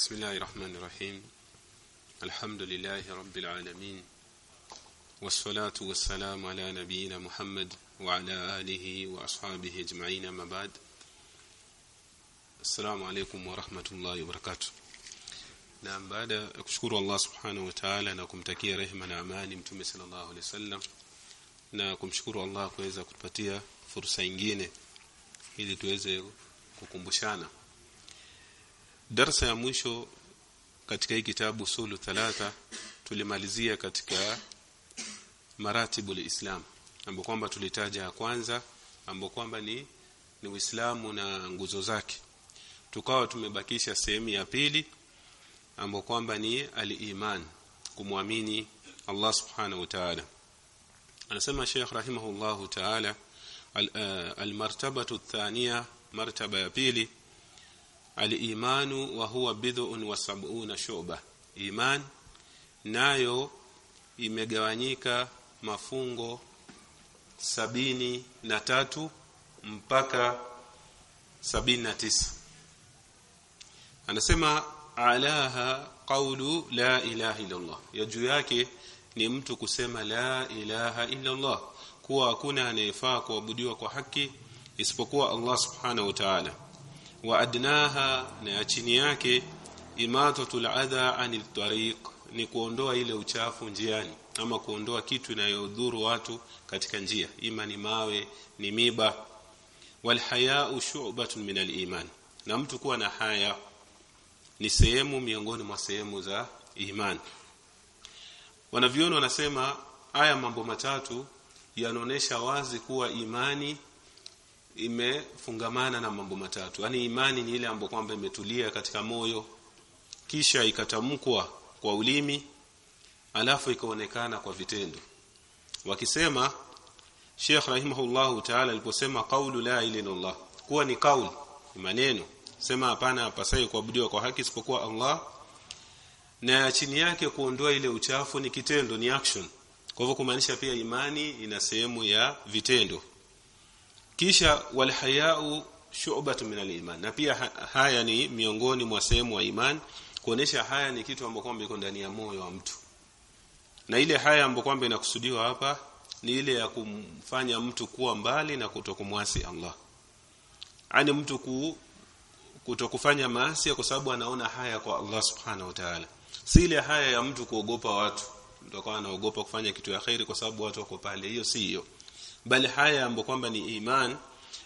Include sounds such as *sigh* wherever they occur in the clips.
بسم الله الرحمن الرحيم. الحمد لله رب العالمين. والصلاة والسلام على نبينا محمد وعلى آله وأصحابه أجمعين ما بعد. السلام عليكم ورحمة الله وبركاته. نعم بعد أشكر الله سبحانه وتعالى نكم تكي رحمة أمان متومي صلى الله عليه وسلم. نكم شكر الله كويزا كتبتيا فرصة إنجينة إذا تويزا كوكمبشانا كو darasa ya mwisho katika hii kitabu sulu thalatha tulimalizia katika maratibu islam ambapo kwamba tulitaja ya kwanza ambapo kwamba ni ni Uislamu na nguzo zake. Tukawa tumebakisha sehemu ya pili ambapo kwamba ni al-iman kumwamini Allah subhanahu wa ta'ala. Anasema Sheikh rahimahullahu ta'ala al-martabatu al thania martaba ya pili al-imanu wa huwa bid'un wa sab'una shu'ba iman nayo imegawanyika mafungo sabini na tatu mpaka sabini na tisa. Anasema alaha qawlu la ilaha illa Allah ya juu yake ni mtu kusema la ilaha illa Allah kuwa hakuna anayefaa kuabudiwa kwa haki isipokuwa Allah subhanahu wa ta'ala wa adnaha na ya chini yake imatatu adha anil tariq ni kuondoa ile uchafu njiani ama kuondoa kitu inayodhuru watu katika njia. Ima ni mawe ni miba. Wal haya'u shu'batun min iman. Na mtu kuwa na haya ni sehemu miongoni mwa sehemu za iman. Wanavyoona wanasema haya mambo matatu yanaonesha wazi kuwa imani imefungamana na mambo matatu. Yani imani ni ile ambayo kwamba imetulia katika moyo kisha ikatamkwa kwa ulimi alafu ikaonekana kwa vitendo. Wakisema Sheikh rahimahullahu ta'ala aliposema qaulu la ilaha illallah kuwa ni kauli ni maneno sema hapana hapasai kuabudiwa kwa haki isipokuwa Allah na chini yake kuondoa ile uchafu ni kitendo ni action. Kwa hivyo kumaanisha pia imani ina sehemu ya vitendo kisha walhayau shu'batun min al-iman. Na pia haya ni miongoni mwa sehemu wa iman. Kuonesha haya ni kitu ambacho kwamba iko ndani ya moyo wa mtu. Na ile haya ambayo kwamba inakusudiwa hapa ni ile ya kumfanya mtu kuwa mbali na kutokumwasi Allah. Ani mtu ku kutokufanya maasi kwa sababu anaona haya kwa Allah subhanahu wa ta'ala. Si ile haya ya mtu kuogopa watu. Mtu akawa anaogopa kufanya kitu ya khairi kwa sababu watu wako pale. Hiyo si hiyo bali haya ambapo kwamba ni iman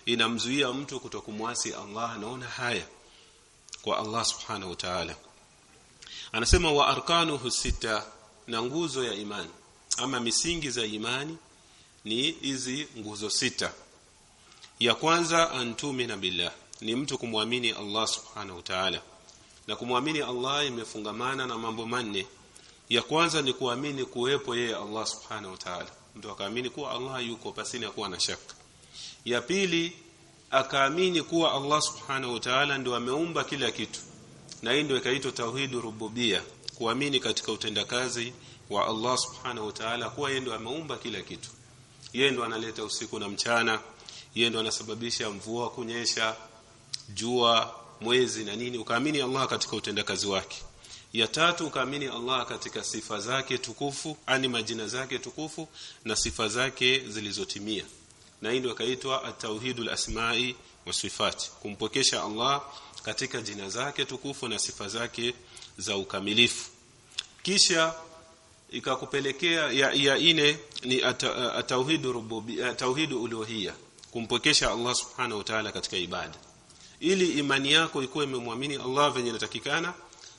inamzuia mtu kutokumwasi Allah anaona haya kwa Allah subhanahu wa ta'ala. Anasema wa arkanuhu sita na nguzo ya imani ama misingi za imani ni hizi nguzo sita. Ya kwanza antumi na billah ni mtu kumwamini Allah subhanahu wa ta'ala. Na kumwamini Allah imefungamana na mambo manne. Ya kwanza ni kuamini kuwepo yeye Allah subhanahu wa ta'ala mtu akaamini kuwa Allah yuko pasini kuwa na shaka. Ya pili akaamini kuwa Allah subhanahu wa ta'ala ndio ameumba kila kitu. Na hii ndio ikaitwa tauhidu rububia kuamini katika utendakazi wa Allah subhanahu wa ta'ala kuwa yeye ndio ameumba kila kitu. Yeye ndio analeta usiku na mchana yeye ndio anasababisha mvua kunyesha jua mwezi na nini. Ukaamini Allah katika utendakazi wake ya tatu ukaamini Allah katika sifa zake tukufu ani majina zake tukufu na sifa zake zilizotimia. Na hii ndio ikaitwa at-tauhidul asma'i wa kumpokesha Allah katika jina zake tukufu na sifa zake za ukamilifu. Kisha ikakupelekea ya, ya ine ni at-tauhidu rububiyya tauhidu uluhiyya kumpokesha Allah subhanahu wa ta'ala katika ibada. Ili imani yako ikuwe imemwamini Allah venye inatakikana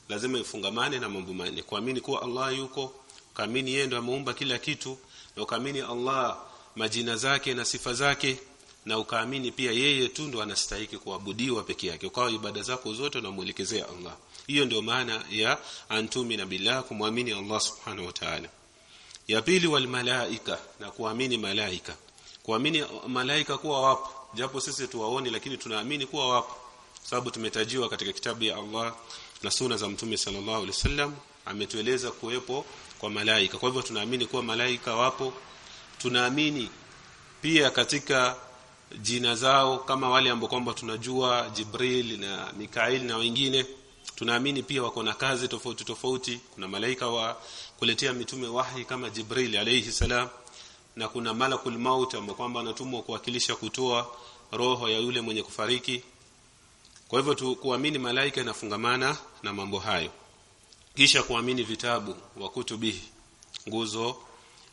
lazima ifungamane na mambo manne. Kuamini kuwa Allah yuko kaamini yeye ndo ameumba kila kitu na ukaamini Allah majina zake na sifa zake na ukaamini pia yeye tu ndo anastahili kuabudiwa peke yake. Ukawa ibada zako zote unamuelekezea Allah. Hiyo ndio maana ya antumi na billah kumwamini Allah subhanahu wa ta'ala. Ya pili wal malaika na kuamini malaika. Kuamini malaika kuwa wapo japo sisi tuwaoni lakini tunaamini kuwa wapo. Sababu tumetajiwa katika kitabu ya Allah na suna za mtume sallallahu alaihi wasallam ametueleza kuwepo kwa malaika. Kwa hivyo tunaamini kuwa malaika wapo. Tunaamini pia katika jina zao kama wale ambao kwamba tunajua Jibril na Mikail na wengine tunaamini pia wako na kazi tofauti tofauti. Kuna malaika wa kuletea mitume wahi kama Jibril alayhi salam na kuna malakul maut ambao kwamba anatumwa kuwakilisha kutoa roho ya yule mwenye kufariki kwa hivyo tu kuamini malaika inafungamana na mambo hayo. Kisha kuamini vitabu wa kutubihi nguzo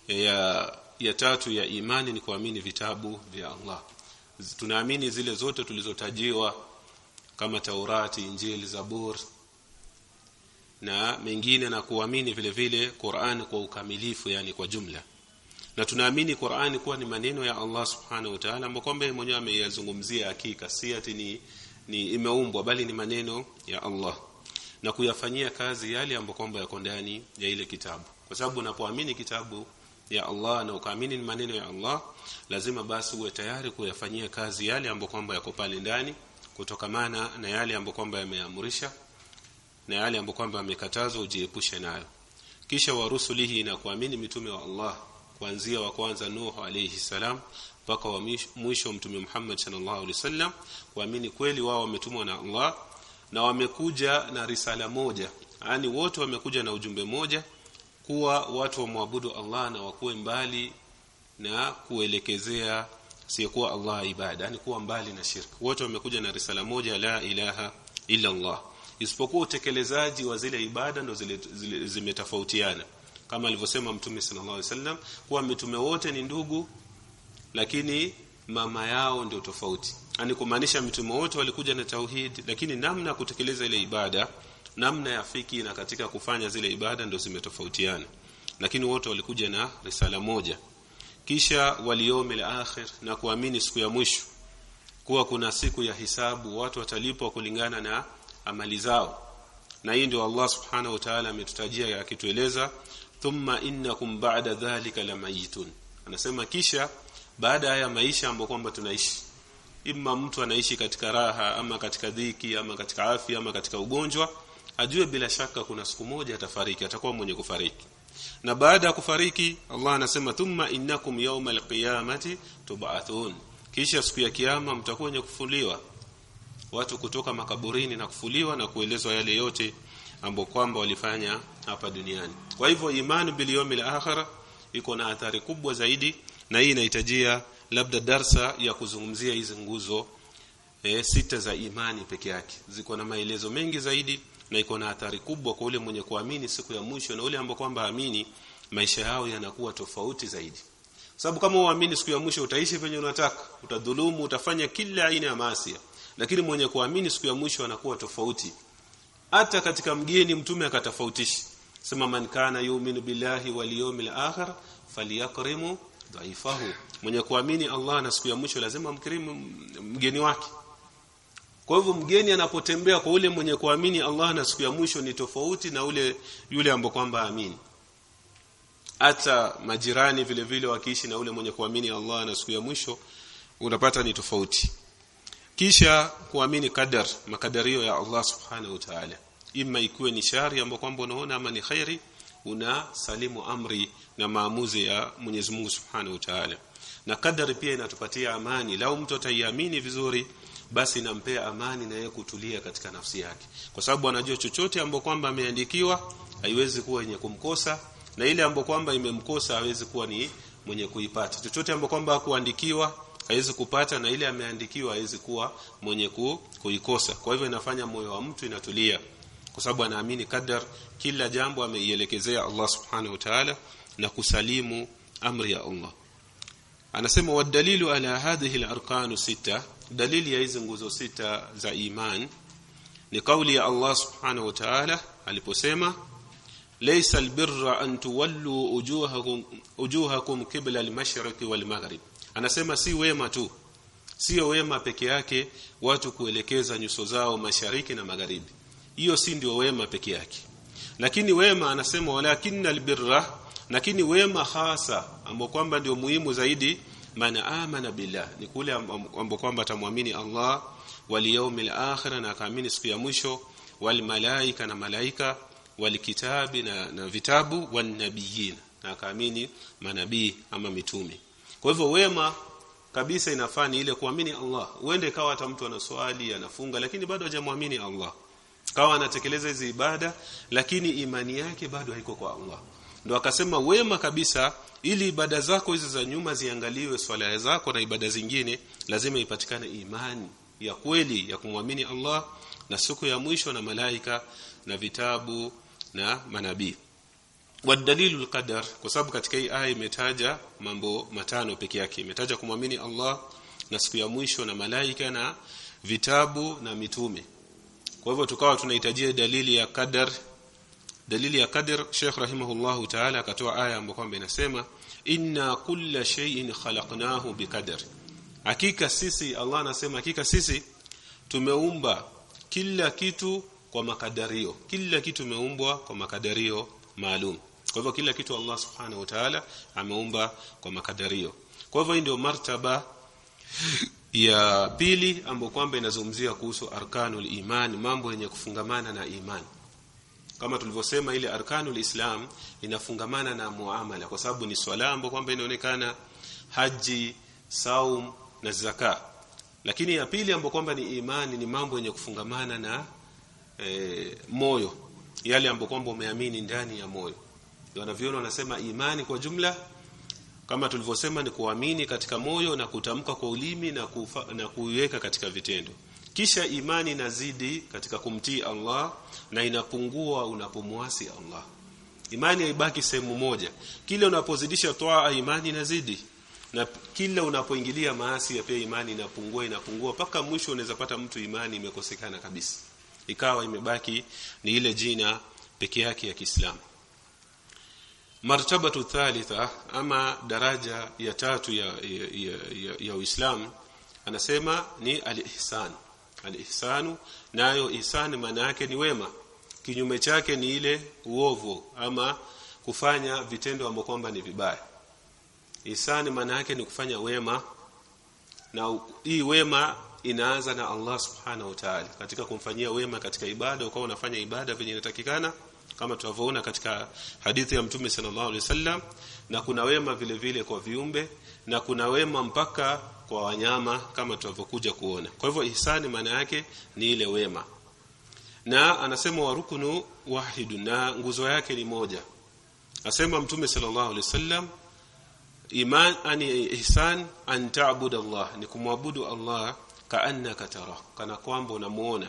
ya ya tatu ya imani ni kuamini vitabu vya Allah. Tunaamini zile zote tulizotajiwa kama Taurati, Injili, Zabur na mengine na kuamini vile vile Qur'an kwa ukamilifu yani kwa jumla. Na tunaamini Qur'an kuwa ni maneno ya Allah Subhanahu wa Ta'ala kwamba mwenyewe ameyazungumzia hakika si ni, ni imeumbwa bali ni maneno ya Allah na kuyafanyia kazi yale ambayo kwamba yako ndani ya ile kitabu. Kwa sababu unapoamini kitabu ya Allah na ukaamini ni maneno ya Allah lazima basi uwe tayari kuyafanyia kazi yale ambayo kwamba yako pale ndani kutokamana na yale ambayo kwamba yameamrisha na yale ambayo kwamba yamekatazwa ujiepushe nayo. Kisha warusulihi na kuamini mitume wa Allah kuanzia wa kwanza Nuh alayhi salam mpaka wa mwisho mtume Muhammad sallallahu alaihi wasallam kuamini kweli wao wametumwa na Allah na wamekuja na risala moja. Yani wote wamekuja na ujumbe moja kuwa watu wamwabudu Allah na wakuwe mbali na kuelekezea siyokuwa Allah ibada yani kuwa mbali na shirki wote wamekuja na risala moja la ilaha illa Allah. Isipokuwa utekelezaji wa zile ibada ndo zile, zile zimetofautiana. Kama alivyosema mtume sallallahu alaihi wasallam kuwa mitume wote ni ndugu lakini mama yao ndio tofauti. Ani kumaanisha mitume wote walikuja na tauhid lakini namna ya kutekeleza ile ibada namna ya fiki na katika kufanya zile ibada ndio zimetofautiana. Lakini wote walikuja na risala moja. Kisha waliomil akhir na kuamini siku ya mwisho kuwa kuna siku ya hisabu watu watalipwa kulingana na amali zao. Na hii ndio Allah subhanahu wa ta'ala ametutajia akitueleza thumma innakum ba'da dhalika lamayitun. Anasema kisha baada ya maisha ambayo kwamba tunaishi. Imma mtu anaishi katika raha ama katika dhiki ama katika afya ama katika ugonjwa ajue bila shaka kuna siku moja atafariki atakuwa mwenye kufariki. Na baada ya kufariki Allah anasema thumma innakum yawmal qiyamati tub'athun. Kisha siku ya kiyama mtakuwa wenye kufuliwa. Watu kutoka makaburini na kufuliwa na kuelezwa yale yote ambayo kwamba walifanya hapa duniani. Kwa hivyo imani bil yawmil akhirah iko na athari kubwa zaidi na hii inahitajia labda darsa ya kuzungumzia hizi nguzo e, sita za imani peke yake. Ziko na maelezo mengi zaidi na iko na athari kubwa kwa ule mwenye kuamini siku ya mwisho na ule ambao kwamba amini maisha yao yanakuwa tofauti zaidi. Sababu kama uamini siku ya mwisho utaishi venye unataka utadhulumu utafanya kila aina ya maasi lakini mwenye kuamini siku ya mwisho anakuwa tofauti. Hata katika mgeni mtume akatofautisha. Sema man kana yu'minu billahi wal yawmil akhir falyakrimu dhaifahu. Mwenye kuamini Allah na siku ya mwisho lazima amkirimu mgeni wake. Kwa hivyo mgeni anapotembea kwa ule mwenye kuamini Allah na siku ya mwisho ni tofauti na ule yule ambaye kwamba amini hata majirani vile vile wakiishi na ule mwenye kuamini Allah na siku ya mwisho unapata ni tofauti. Kisha kuamini qadar makadario ya Allah subhanahu wa ta'ala. Imma ikuwe ni shari ambayo kwamba unaona ama ni khairi una salimu amri na maamuzi ya Mwenyezi Mungu Subhanahu wa Ta'ala. Na kadari pia inatupatia amani. Lau mtu ataiamini vizuri basi inampea amani na yeye kutulia katika nafsi yake. Kwa sababu anajua chochote ambacho kwamba ameandikiwa haiwezi kuwa yenye kumkosa na ile ambayo kwamba imemkosa hawezi kuwa ni mwenye kuipata. Chochote ambacho kwamba kuandikiwa haiwezi kupata na ile ameandikiwa haiwezi kuwa mwenye ku, kuikosa. Kwa hivyo inafanya moyo wa mtu inatulia kwa sababu anaamini kadar kila jambo ameielekezea Allah subhanahu wa ta'ala na kusalimu amri ya Allah. Anasema wadalilu ala hadhihi al-arkanu sita dalili ya hizi nguzo sita za iman ni kauli ya Allah subhanahu wa ta'ala aliposema laysa albirra an tuwallu ujuhakum ujuhakum qibla al-mashriq wal-maghrib. Anasema si wema tu sio wema peke yake watu kuelekeza nyuso zao mashariki na magharibi hiyo si ndio wema peke yake. Lakini wema anasema walakinna albirra lakini wema hasa ambao kwamba ndio muhimu zaidi maana amana billah ni kule ambao kwamba atamwamini Allah wal yawmil akhir na akaamini siku ya mwisho wal malaika na malaika wal kitabi na, na vitabu wan nabiyyin na akaamini manabii ama mitume. Kwa hivyo wema kabisa inafaa ni ile kuamini Allah. Uende kawa hata mtu ana swali anafunga lakini bado hajamwamini Allah kawa anatekeleza hizi ibada lakini imani yake bado haiko kwa Allah. Ndo akasema wema kabisa ili ibada zako hizi za nyuma ziangaliwe swala zako na ibada zingine lazima ipatikane imani ya kweli ya kumwamini Allah na siku ya mwisho na malaika na vitabu na manabii. Wadalilu alqadar kwa sababu katika hii aya imetaja mambo matano peke yake. Imetaja kumwamini Allah na siku ya mwisho na malaika na vitabu na mitume kwa hivyo tukawa tunahitajia dalili ya qadar. Dalili ya qadar Sheikh rahimahullahu ta'ala akatoa aya ambayo kwamba inasema inna kulla shay'in khalaqnahu biqadar hakika sisi Allah anasema hakika sisi tumeumba kila kitu kwa makadario. Kila kitu umeumbwa kwa makadario maalum. Kwa hivyo kila kitu Allah subhanahu wa ta'ala ameumba kwa makadario. Kwa hivyo ndio martaba ya pili ambayo kwamba inazungumzia kuhusu arkanul iman mambo yenye kufungamana na iman. Kama tulivyosema ile arkanul islam inafungamana na muamala kwa sababu ni swala ambayo kwamba inaonekana haji saum na zaka. Lakini ya pili ambayo kwamba ni imani ni mambo yenye kufungamana na e, moyo. Yale ambayo kwamba umeamini ndani ya moyo. Wanavyoona wanasema imani kwa jumla kama tulivyosema ni kuamini katika moyo na kutamka kwa ulimi na, kufa, na kuiweka katika vitendo. Kisha imani inazidi katika kumtii Allah na inapungua unapomwasi Allah. Imani haibaki sehemu moja. Kile unapozidisha toa imani inazidi. Na kila unapoingilia maasi ya pia imani inapungua inapungua. Mpaka mwisho unaweza pata mtu imani imekosekana kabisa. Ikawa imebaki ni ile jina peke yake ya Kiislamu martabatu thalitha ama daraja ya tatu ya ya, ya, ya, ya Uislamu anasema ni al-ihsan. Al-ihsanu nayo ihsan maana yake ni wema. Kinyume chake ni ile uovu ama kufanya vitendo ambavyo kwamba ni vibaya. Ihsan maana yake ni kufanya wema na hii wema inaanza na Allah subhanahu wa ta'ala katika kumfanyia wema katika ibada. Ukawa unafanya ibada venye inatakikana kama tunavyoona katika hadithi ya mtume sallallahu alaihi wasallam na kuna wema vile vile kwa viumbe na kuna wema mpaka kwa wanyama kama tunavyokuja kuona. Kwa hivyo ihsani maana yake ni ile wema. Na anasema warukunu wahidu na nguzo yake ni moja. Asema mtume sallallahu alaihi wasallam iman ani ihsan an ta'budu Allah. Ni kumwabudu Allah kaannaka tara kana kwamba unamuona.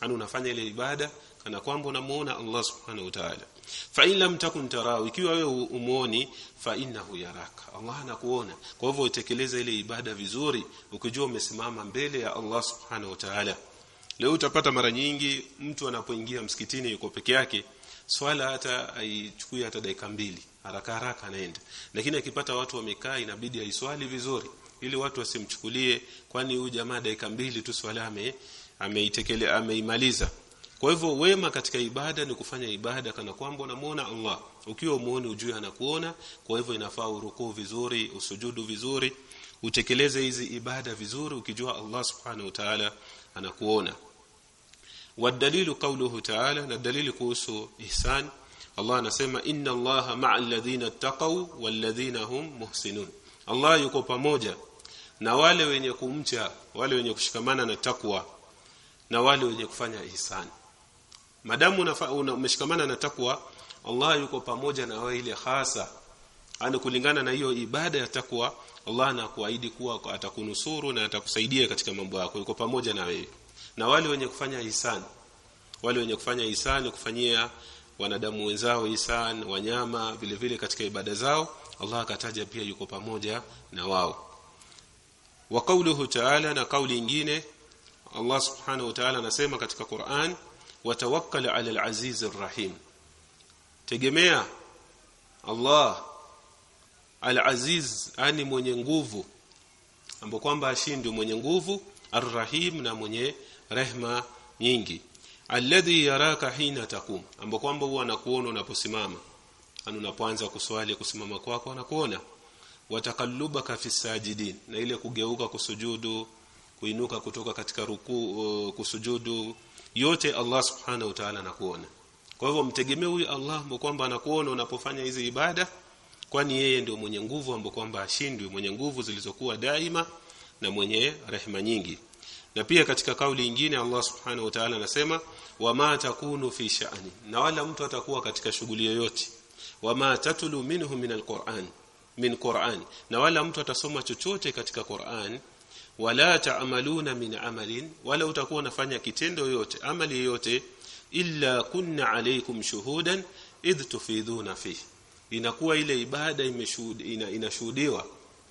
Yani unafanya ile ibada kana kwamba unamuona Allah subhanahu wa ta'ala. Fa in lam takun tarahu ikiwa wewe umuoni fa innahu yaraka. Allah anakuona. Kwa hivyo utekeleze ile ibada vizuri ukijua umesimama mbele ya Allah subhanahu wa ta'ala. Leo utapata mara nyingi mtu anapoingia msikitini yuko peke yake swala hata aichukui hata dakika mbili. Haraka haraka anaenda. Lakini akipata watu wamekaa inabidi aiswali vizuri ili watu wasimchukulie kwani huyu jamaa dakika mbili tu swala ame ameitekele ameimaliza kwa hivyo wema katika ibada ni kufanya ibada kana kwamba unamuona Allah. Ukiwa umuoni ujue anakuona. Kwa hivyo inafaa urukuu vizuri, usujudu vizuri, utekeleze hizi ibada vizuri ukijua Allah Subhanahu wa Ta'ala anakuona. Wadalilu kauluhu Ta'ala na dalili kuhusu ihsan Allah anasema inna Allaha ma'al ladhina taqaw wal ladhina hum muhsinun. Allah yuko pamoja na wale wenye kumcha, wale wenye kushikamana na takwa na wale wenye kufanya ihsani madamu umeshikamana na takwa Allah yuko pamoja na wewe ile hasa ana kulingana na hiyo ibada ya takwa Allah anakuahidi kuwa atakunusuru na atakusaidia katika mambo yako. Yuko pamoja na wewe. Na wale wenye kufanya ihsan wale wenye kufanya ihsan kufanyia wanadamu wenzao ihsan wanyama vile vile katika ibada zao Allah akataja pia yuko pamoja na wao. Wa kauluhu ta'ala na kauli nyingine Allah subhanahu wa ta'ala anasema katika Qur'an watawakkal 'ala al-aziz ar-rahim tegemea Allah al-aziz ani mwenye nguvu. Ambapo kwamba ashindi mwenye nguvu ar-rahim na mwenye rehma nyingi. Alladhi yaraka hina takum. Ambapo kwamba huwa anakuona unaposimama. Ana unapoanza kuswali kusimama kwako anakuona. Watakallubaka fi sajidin. Na ile kugeuka kusujudu kuinuka kutoka katika ruku uh, kusujudu yote Allah subhanahu wa ta'ala anakuona. Kwa hivyo mtegemee huyu Allah ambaye kwamba anakuona unapofanya hizi ibada kwani yeye ndio mwenye nguvu ambaye kwamba ashindwi mwenye nguvu zilizokuwa daima na mwenye rehema nyingi. Na pia katika kauli nyingine Allah subhanahu wa ta'ala anasema wama takunu fi sha'ni. Na wala mtu atakuwa katika shughuli yoyote. Wama tatlu minhu min alquran min quran. Na wala mtu atasoma chochote katika Qur'an wala ta'maluna min amalin wala utakuwa unafanya kitendo yote amali yoyote illa kunna alaykum shuhudan idh tufiduna fihi inakuwa ile ibada imeshuhudiwa inashuhudiwa.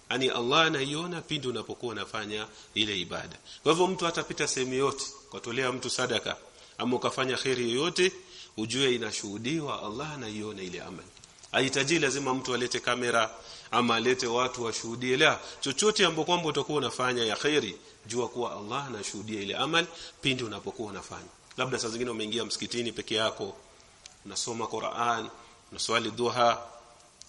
Yani Allah anaiona pindi unapokuwa unafanya ile ibada. Kwa hivyo mtu atapita sehemu yote ukatolea mtu sadaka ama ukafanya khairi yoyote ujue inashuhudiwa Allah anaiona ile amali. Haitaji lazima mtu alete kamera ama alete watu washuhudie la. Chochote ambapo kwamba utakuwa unafanya ya khairi jua kuwa Allah anashuhudia ile amali pindi unapokuwa unafanya. Labda saa zingine umeingia msikitini peke yako unasoma Qur'an unaswali duha.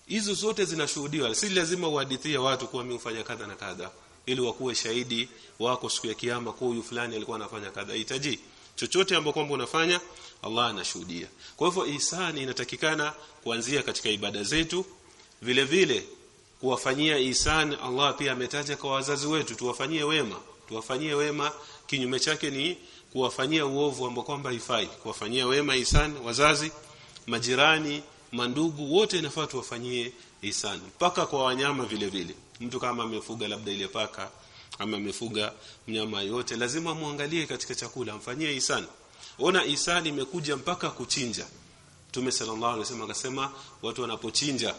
Hizo zote zinashuhudiwa. Si lazima uhadithie watu kuwa mimi hufanya kadha na kadha ili wakuwe shahidi wako siku ya kiyama kwa huyu fulani alikuwa anafanya kadha. Hitaji chochote ambacho kwamba unafanya Allah anashuhudia. Kwa hivyo ihsani inatakikana kuanzia katika ibada zetu. Vile vile kuwafanyia ihsan Allah pia ametaja kwa wazazi wetu tuwafanyie wema tuwafanyie wema. Kinyume chake ni kuwafanyia uovu ambao kwamba haifai. Kuwafanyia wema ihsan wazazi majirani mandugu wote inafaa tuwafanyie ihsan. Mpaka kwa wanyama vile vile. Mtu kama amefuga labda ile paka ama amefuga mnyama yote lazima muangalie katika chakula amfanyie ihsan. Ona ihsan imekuja mpaka kuchinja. Mtume sallallahu alaihi wasallam akasema watu wanapochinja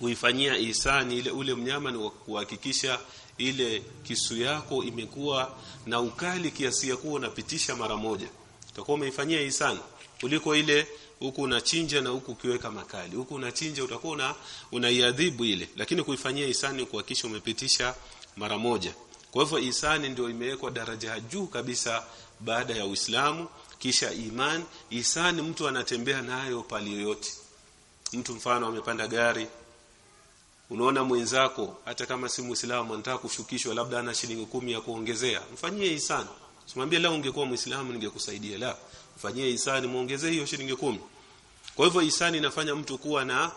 kuifanyia ihsani ile ule mnyama ni kuhakikisha ile kisu yako imekuwa na ukali kiasi ya kuwa unapitisha mara moja. Utakuwa umeifanyia ihsani kuliko ile huku unachinja na huku ukiweka makali. Huku unachinja utakuwa una unaiadhibu ile. Lakini kuifanyia ihsani kuhakikisha umepitisha mara moja. Kwa hivyo ihsani ndio imewekwa daraja ya juu kabisa baada ya Uislamu kisha iman. Ihsani mtu anatembea nayo pale yoyote. Mtu mfano amepanda gari unaona mwenzako hata kama si muislamu anataka kushukishwa labda ana shilingi kumi ya kuongezea. Mfanyie ihsani simwambie la ungekuwa muislamu ningekusaidia. La mfanyie ihsani muongezee hiyo shilingi kumi. Kwa hivyo ihsani inafanya mtu kuwa na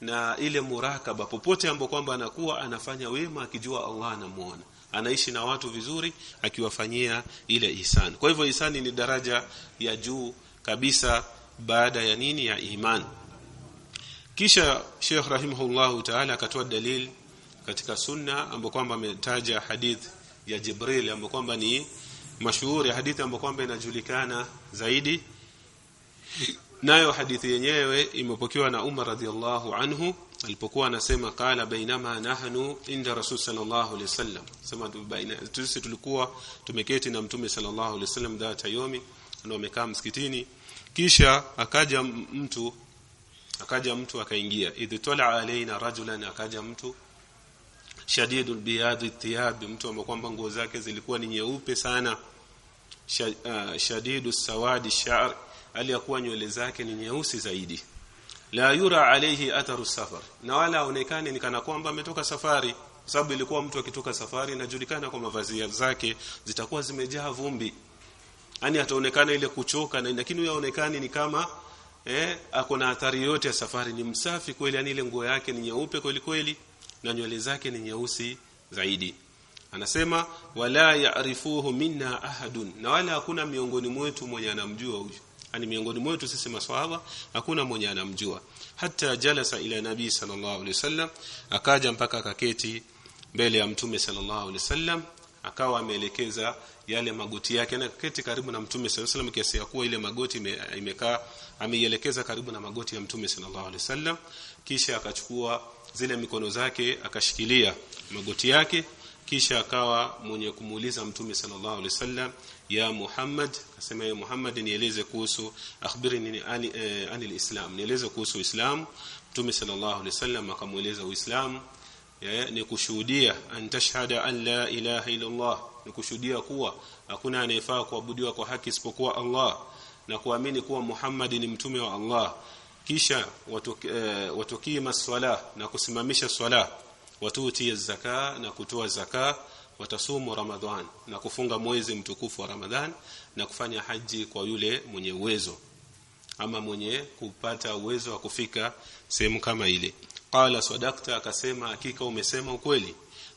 na ile murakaba popote ambapo kwamba anakuwa anafanya wema akijua Allah anamuona. Anaishi na watu vizuri akiwafanyia ile ihsani kwa hivyo ihsani ni daraja ya juu kabisa baada ya nini? Ya imani kisha Sheikh rahimahullahu ta'ala akatoa dalil katika sunna ambapo kwamba ametaja hadith ya Jibril ambapo kwamba ni mashuhuri hadithi ambayo kwamba inajulikana zaidi. Nayo hadithi yenyewe imepokewa na Umar radhiallahu anhu alipokuwa anasema qala bainama nahnu inda rasul sallallahu alaihi wasallam sema baina sisi tulikuwa tumeketi na mtume sallallahu alaihi wasallam dhata yomi na wamekaa msikitini. Kisha akaja mtu akaja mtu akaingia. Idh tala alaina rajulan akaja mtu. Shadidul biyadi thiyab mtu ambaye kwamba nguo zake zilikuwa ni nyeupe sana. Shadidu sawadi sha'r aliyakuwa nywele zake ni nyeusi zaidi. La yura alayhi atharu safar na wala aonekane ni kana kwamba ametoka safari sababu ilikuwa mtu akitoka safari inajulikana kwa mavazi zake zitakuwa zimejaa vumbi. Yani ataonekana ile kuchoka na lakini yaonekane ni kama eh ako na athari yote ya safari. Ni msafi kweli yani ile nguo yake ni nyeupe kweli kweli na nywele zake ni nyeusi zaidi. Anasema wala yaarifuhu minna ahadun. Na wala hakuna miongoni mwetu mwenye anamjua huyu. Yani miongoni mwetu sisi maswahaba hakuna mwenye anamjua. Hata jalasa ila nabii sallallahu alaihi wasallam akaja mpaka akaketi mbele ya mtume sallallahu alaihi wasallam akawa ameelekeza yale magoti yake na keti karibu na mtume sallallahu alaihi wasallam kiasi ya kuwa ile magoti imekaa ameielekeza karibu na magoti ya mtume sallallahu alaihi wasallam kisha akachukua zile mikono zake akashikilia magoti yake kisha akawa mwenye kumuuliza mtume sallallahu alaihi wasallam ya Muhammad akasema ya Muhammad nieleze kuhusu akhbirini ani eh, anil islam. Nieleze kuhusu Uislamu. Mtume sallallahu alaihi wasallam akamueleza Uislamu ni kushuhudia an tashhada an la ilaha illa Allah ni kushuhudia kuwa hakuna anayefaa kuabudiwa kwa haki isipokuwa Allah na kuamini kuwa Muhammad ni mtume wa Allah. Kisha watukima maswala na kusimamisha swala watuti zaka na kutoa zaka watasumu ramadhan na kufunga mwezi mtukufu wa ramadhan na kufanya haji kwa yule mwenye uwezo ama mwenye kupata uwezo wa kufika sehemu kama ile. Qala sadaqta akasema hakika umesema ukweli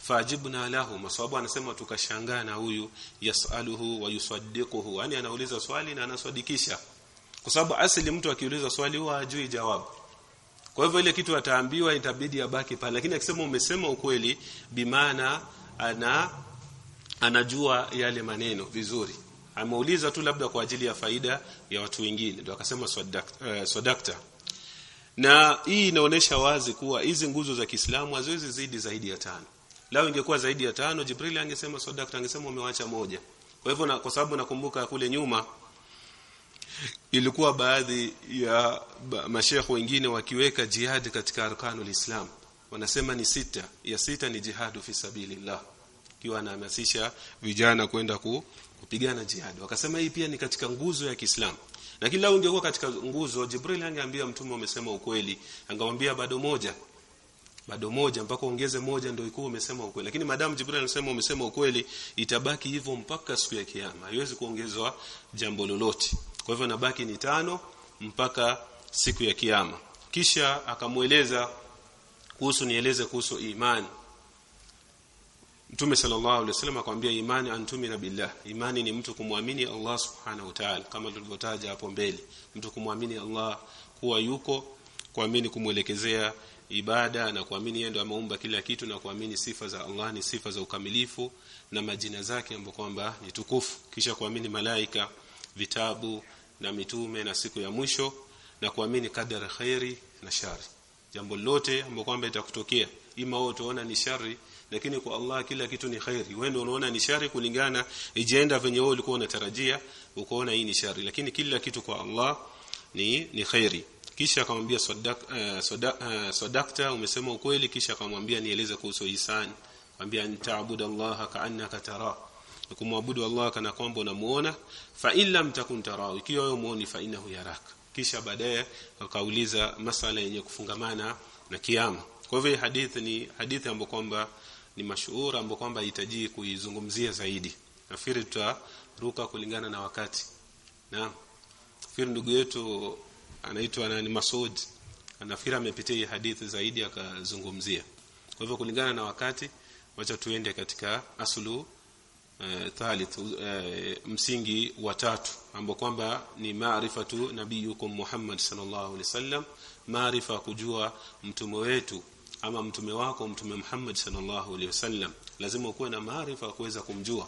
fajibna lahu masawabu anasema tukashangaa na huyu yasaluhu wa yusaddiquhu. Yani anauliza swali na anasadikisha. Kwa sababu asili mtu akiuliza swali huwa ajui jawabu. Kwa hivyo ile kitu ataambiwa itabidi abaki pale. Lakini akisema umesema ukweli bimaana ana anajua yale maneno vizuri. Ameuliza tu labda kwa ajili ya faida ya watu wengine. Ndio akasema swadakta, uh, swadakta. Na hii inaonesha wazi kuwa hizi nguzo za Kiislamu haziwezi zidi zaidi ya tano lao ingekuwa zaidi ya tano Jibril angesema swadakta angesema umewacha moja. Kwa hivyo na, kwa sababu nakumbuka kule nyuma ilikuwa baadhi ya ba, mashekhu wengine wakiweka jihad katika arkanul Islam. Wanasema ni sita. Ya sita ni jihadu fi sabilillah. Kiwa anahamasisha vijana kwenda ku, kupigana jihad. Wakasema hii pia ni katika nguzo ya Kiislamu. Na kila ungekuwa katika nguzo Jibril angeambia mtume umesema ukweli. Angamwambia bado moja bado moja mpaka ongeze moja ndio ikuwa umesema ukweli. Lakini madamu Jibril anasema umesema ukweli itabaki hivyo mpaka siku ya kiyama. Haiwezi kuongezwa jambo lolote. Kwa hivyo nabaki ni tano mpaka siku ya kiyama. Kisha akamweleza kuhusu nieleze kuhusu imani. Mtume sallallahu alaihi wasallam akamwambia imani antumina billah. Imani ni mtu kumwamini Allah subhanahu wa ta'ala kama tulivyotaja hapo mbele. Mtu kumwamini Allah kuwa yuko kuamini kumwelekezea ibada na kuamini yeye ndo ameumba kila kitu na kuamini sifa za Allah ni sifa za ukamilifu na majina zake ambapo kwamba ni tukufu. Kisha kuamini malaika vitabu na mitume na siku ya mwisho na kuamini kadari khairi na shari. Jambo lote ambapo kwamba itakutokea. Ima wewe utaona ni shari lakini kwa Allah kila kitu ni khairi. Wewe ndio unaona ni shari kulingana ijenda venye wewe ulikuwa unatarajia ukaona hii ni shari. Lakini kila kitu kwa Allah ni ni khairi kisha akamwambia sadak, uh, sadak, uh, sadakta umesema ukweli. Kisha akamwambia nieleze kuhusu ihsan akamwambia antaabudu Allah ka'annaka tara. Kumwabudu Allah kana kwamba unamuona fa in lam takun tara. Ikiwa wewe muoni fa innahu yarak kisha baadaye akauliza masala yenye kufungamana na kiyama kwa hivyo hadithi ni hadithi ambayo kwamba ni mashuhuri ambayo kwamba hitaji kuizungumzia zaidi. Nafikiri tutaruka kulingana na wakati. Na fikiri ndugu yetu anaitwa nani Masud anafikiri amepitia hii hadithi zaidi akazungumzia. Kwa hivyo kulingana na wakati wacha tuende katika aslu e, thalith e, msingi wa tatu ambao kwamba ni maarifatu nabiyukum Muhammad sallallahu alaihi wasallam maarifa kujua mtume wetu ama mtume wako mtume Muhammad sallallahu alaihi wasallam. Lazima ukuwe na maarifa kuweza kumjua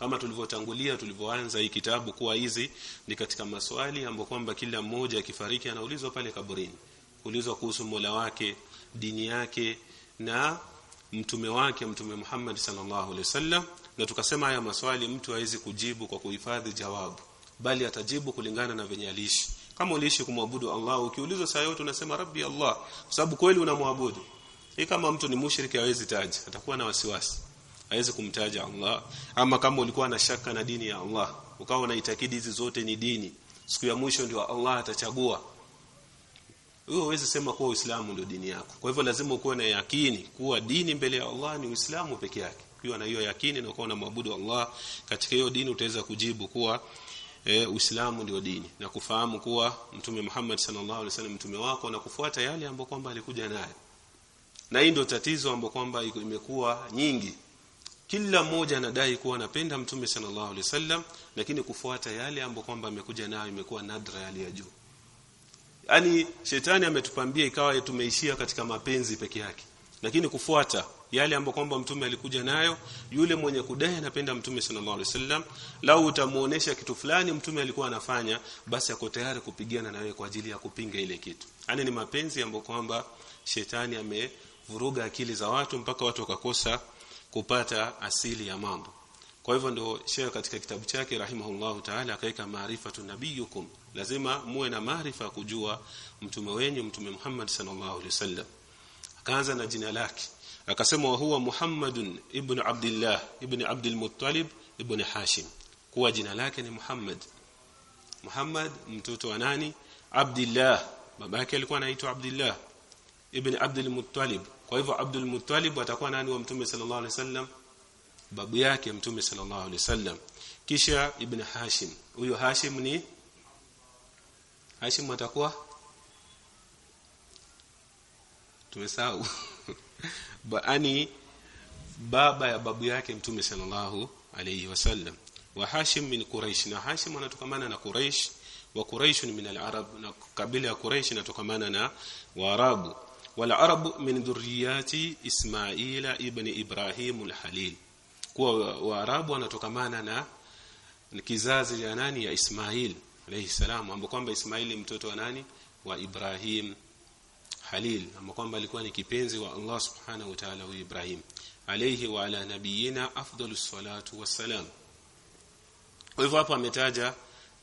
kama tulivyotangulia tulivyoanza hii kitabu kuwa hizi ni katika maswali ambapo kwamba kila mmoja akifariki anaulizwa pale kaburini. Kuulizwa kuhusu Mola wake dini yake na mtume wake mtume Muhammad sallallahu alaihi wasallam. Na tukasema haya maswali mtu hawezi kujibu kwa kuhifadhi jawabu bali atajibu kulingana na venye aliishi. Kama uliishi kumwabudu Allah ukiulizwa saa yote unasema rabbi Allah kwa sababu kweli unamwabudu. Hii kama mtu ni mushriki hawezi taji atakuwa na wasiwasi hawezi kumtaja Allah. Ama kama ulikuwa na shaka na dini ya Allah ukawa unaitakidi hizi zote ni dini siku ya mwisho ndio Allah atachagua. Wewe huwezi sema kuwa Uislamu ndio dini yako. Kwa hivyo lazima ukuwe na yakini kuwa dini mbele ya Allah ni Uislamu peke yake. Ukiwa na hiyo yakini na ukawa unamwabudu Allah katika hiyo dini utaweza kujibu kuwa e, Uislamu ndio dini. Na kufahamu kuwa Mtume Muhammad sallallahu alaihi wasallam mtume wako na kufuata yale ambayo kwamba alikuja nayo. Na hii ndio tatizo ambayo kwamba imekuwa nyingi kila mmoja anadai kuwa anapenda mtume sallallahu alaihi wasallam lakini kufuata yale ambayo kwamba amekuja nayo imekuwa nadra ya juu. Yani shetani ametupambia ikawa tumeishia katika mapenzi peke yake. Lakini kufuata yale ambayo kwamba mtume alikuja nayo yule mwenye kudai anapenda mtume sallallahu alaihi wasallam lau utamuonesha kitu fulani mtume alikuwa anafanya basi ako tayari kupigana na wewe kwa ajili ya kupinga ile kitu. Yani ni mapenzi ambayo kwamba shetani amevuruga akili za watu mpaka watu wakakosa kupata asili ya mambo. Kwa hivyo ndio Sheikh katika kitabu chake rahimahullahu ta'ala akaweka maarifatu nabiyukum lazima muwe na maarifa kujua mtume wenyu mtume Muhammad sallallahu alaihi wasallam. Akaanza na jina lake. Akasema wa huwa Muhammadun ibn Abdullah ibn Abdul Muttalib ibn Hashim. Kuwa jina lake ni Muhammad. Muhammad mtoto wa nani? Abdullah babake alikuwa anaitwa Abdullah ibn Abdul Muttalib kwa hivyo Abdul Muttalib atakuwa nani wa mtume sallallahu alaihi wasallam? Babu yake mtume sallallahu alaihi wasallam. Kisha ibn Hashim. Huyo Hashim ni? Hashim atakuwa? Tumesahau. *laughs* Baani baba ya babu yake mtume sallallahu alaihi wasallam. Wa Hashim min Quraysh na Hashim anatokamana na Quraish. Wa Quraish min al-Arab. Na kabila ya Quraysh inatokamana na Waarabu wal Arab min dhurriyati Ismaila ibn Ibrahim al-Halil kuwa Waarabu wanatokamana na kizazi ya nani? Ya Ismail alayhi salam kwamba Ismaili mtoto wa nani? Wa Ibrahim Halil ambapo kwamba alikuwa ni kipenzi wa Allah subhanahu wa ta'ala wa Ibrahim alayhi wa ala nabiyina afdalus salatu wassalam kwa hivyo hapo ametaja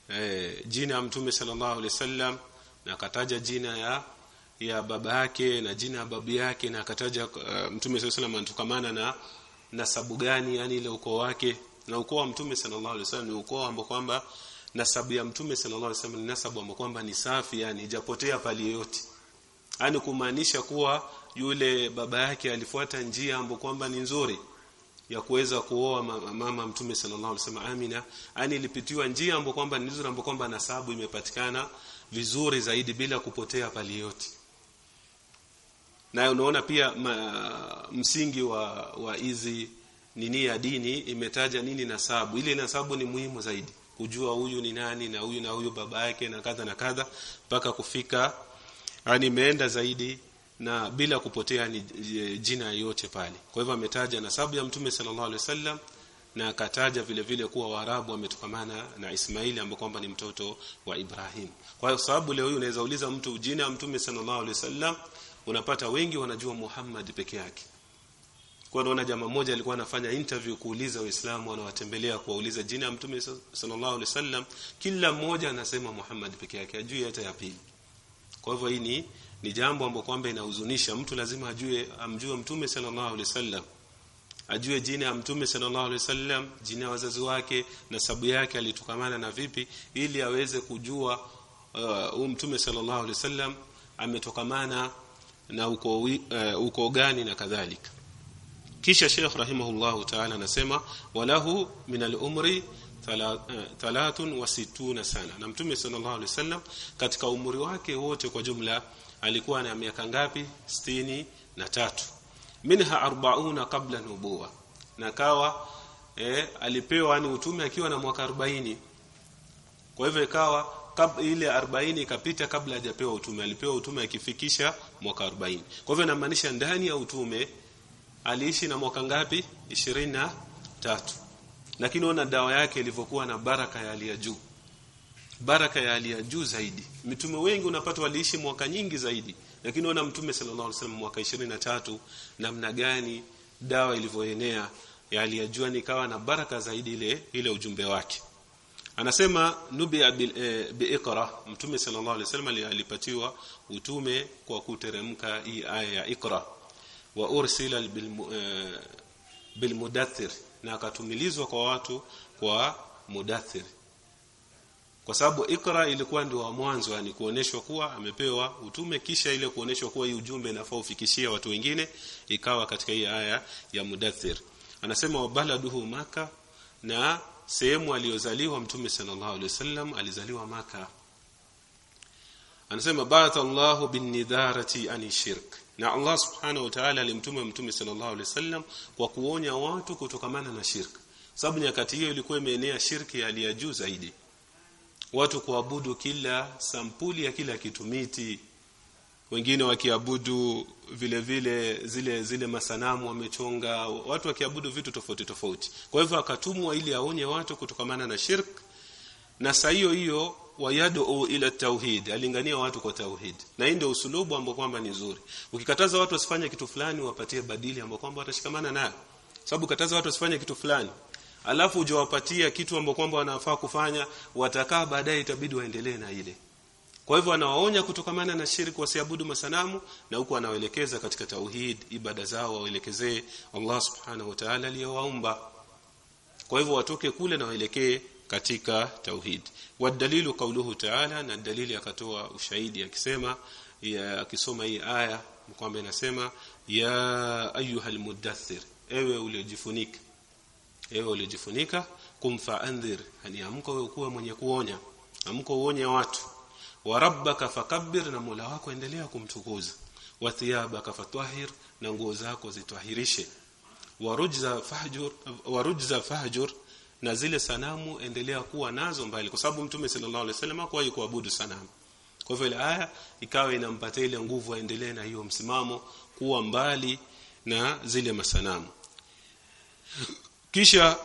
eh, jina ya mtume sallallahu alaihi wasallam na akataja jina ya ya baba yake na jina ya babu yake na akataja uh, mtume sallallahu alaihi wasallam na nasabu gani yani ile ukoo wake. Na ukoo wa mtume sallallahu alaihi wasallam ni ukoo ambao kwamba nasabu ya mtume sallallahu alaihi wasallam ni nasabu ambao kwamba ni safi yani ijapotea pali yote yani kumaanisha kuwa yule baba yake alifuata njia ambayo kwamba ni nzuri ya kuweza kuoa mama, mama mtume sallallahu alaihi wasallam Amina. Yani ilipitiwa njia ambayo kwamba ni nzuri ambayo kwamba nasabu imepatikana vizuri zaidi bila kupotea pali yote na unaona pia ma, msingi wa wa hizi nini ya dini imetaja nini nasabu. Ile nasabu ni muhimu zaidi. Kujua huyu ni nani na huyu na huyu baba yake na kadha na kadha mpaka kufika yani imeenda zaidi na bila kupotea ni jina yote pale. Kwa hivyo ametaja nasabu ya mtume sallallahu alaihi wasallam na akataja vile vile kuwa waarabu wametokamana na Ismaili ambaye kwamba ni mtoto wa Ibrahim. Kwa sababu leo hii unaweza uliza mtu jina ya mtume sallallahu alaihi wasallam unapata wengi wanajua Muhammad peke yake. Kwa naona jamaa mmoja alikuwa anafanya interview kuuliza waislamu wanawatembelea kuwauliza jina ya mtume sallallahu alaihi wasallam kila mmoja anasema Muhammad peke yake ajui hata ya pili. Kwa hivyo hii ni ni jambo ambalo kwamba inahuzunisha. Mtu lazima ajue amjue mtume sallallahu alaihi wasallam. Ajue jina ya mtume sallallahu alaihi wasallam jina ya wazazi wake na sababu yake alitokamana na vipi ili aweze kujua uh, mtume sallallahu alaihi wasallam ametokamana na uko uh, uko gani na kadhalika. Kisha Sheikh rahimahullahu ta'ala anasema walahu min al-umri thalathun wa situna sana. Na mtume sallallahu alaihi wasallam katika umri wake wote kwa jumla alikuwa na miaka ngapi? Sitini na tatu. Minha arbauna kabla nubuwa. Na kawa eh, alipewa ni utume akiwa na mwaka 40 kwa hivyo ikawa ile 40 ikapita kabla hajapewa utume. Alipewa utume akifikisha mwaka 40 kwa hivyo inamaanisha ndani ya utume aliishi na mwaka ngapi? 23 lakini ona dawa yake ilivyokuwa na baraka ya hali ya juu. Baraka ya hali ya juu zaidi. Mitume wengi unapata waliishi mwaka nyingi zaidi. Lakini ona mtume sallallahu alaihi wasallam mwaka 23 namna gani dawa ilivyoenea ya hali ya juu nikawa na baraka zaidi ile ile ujumbe wake anasema nubi e, biiqra. Mtume sallallahu alaihi wasallam alipatiwa utume kwa kuteremka hii aya ya iqra. Wa ursila bilmudaththir. Na akatumilizwa kwa watu kwa mudathir kwa sababu ikra ilikuwa ndio wa mwanzo yani kuoneshwa kuwa amepewa utume kisha ile kuoneshwa kuwa hii ujumbe nafaa ufikishie watu wengine ikawa katika hii aya ya mudathir anasema wabaladuhu maka na sehemu aliyozaliwa mtume sallallahu alaihi wasallam alizaliwa maka. Anasema ba'atha Allahu bin nidharati ani shirk. Na Allah subhanahu wa ta'ala alimtuma mtume sallallahu alaihi wasallam kwa kuonya watu kutokamana na shirk. Sababu nyakati hiyo ilikuwa imeenea shirki hali ya juu zaidi. Watu kuabudu kila sampuli ya kila kitu miti. Wengine wakiabudu vile vile zile zile masanamu wamechonga watu wakiabudu vitu tofauti tofauti. Kwa hivyo akatumwa ili aonye watu kutokamana na shirk. Na saa hiyo hiyo wayadu ila tauhid alingania watu kwa tauhid. Na hii ndio usulubu ambao kwamba ni nzuri ukikataza watu wasifanye kitu fulani wapatie badili ambao kwamba watashikamana nayo. Sababu kataza watu wasifanye kitu fulani. Alafu ujawapatia kitu ambao kwamba wanafaa kufanya watakaa baadaye itabidi waendelee na ile kwa hivyo anawaonya kutokamana na shirki wasiabudu masanamu na huko anawaelekeza katika tauhid ibada zao waelekezee Allah subhanahu wa ta'ala aliyowaumba kwa hivyo watoke kule na waelekee katika tauhid. Wadalilu kauluhu ta'ala na dalili akatoa ushahidi akisema akisoma hii aya kwamba inasema ya ayuha mudaththir ewe uliojifunika ewe uliojifunika kumfa andhir yani amko wewe kuwa mwenye kuonya amko uonye watu wa rabbaka fakabbir na mola wako endelea kumtukuza. Wa thiyabaka fatahhir na nguo zako zitwahirishe. Warujza fahjur fahjur na zile sanamu endelea kuwa nazo mbali. Kwa sababu mtume sallallahu alaihi wasallam hakuwa kuabudu sanamu. Kwa hivyo ile aya ikawa inampatia ile nguvu aendelee na hiyo msimamo kuwa mbali na zile masanamu. Kisha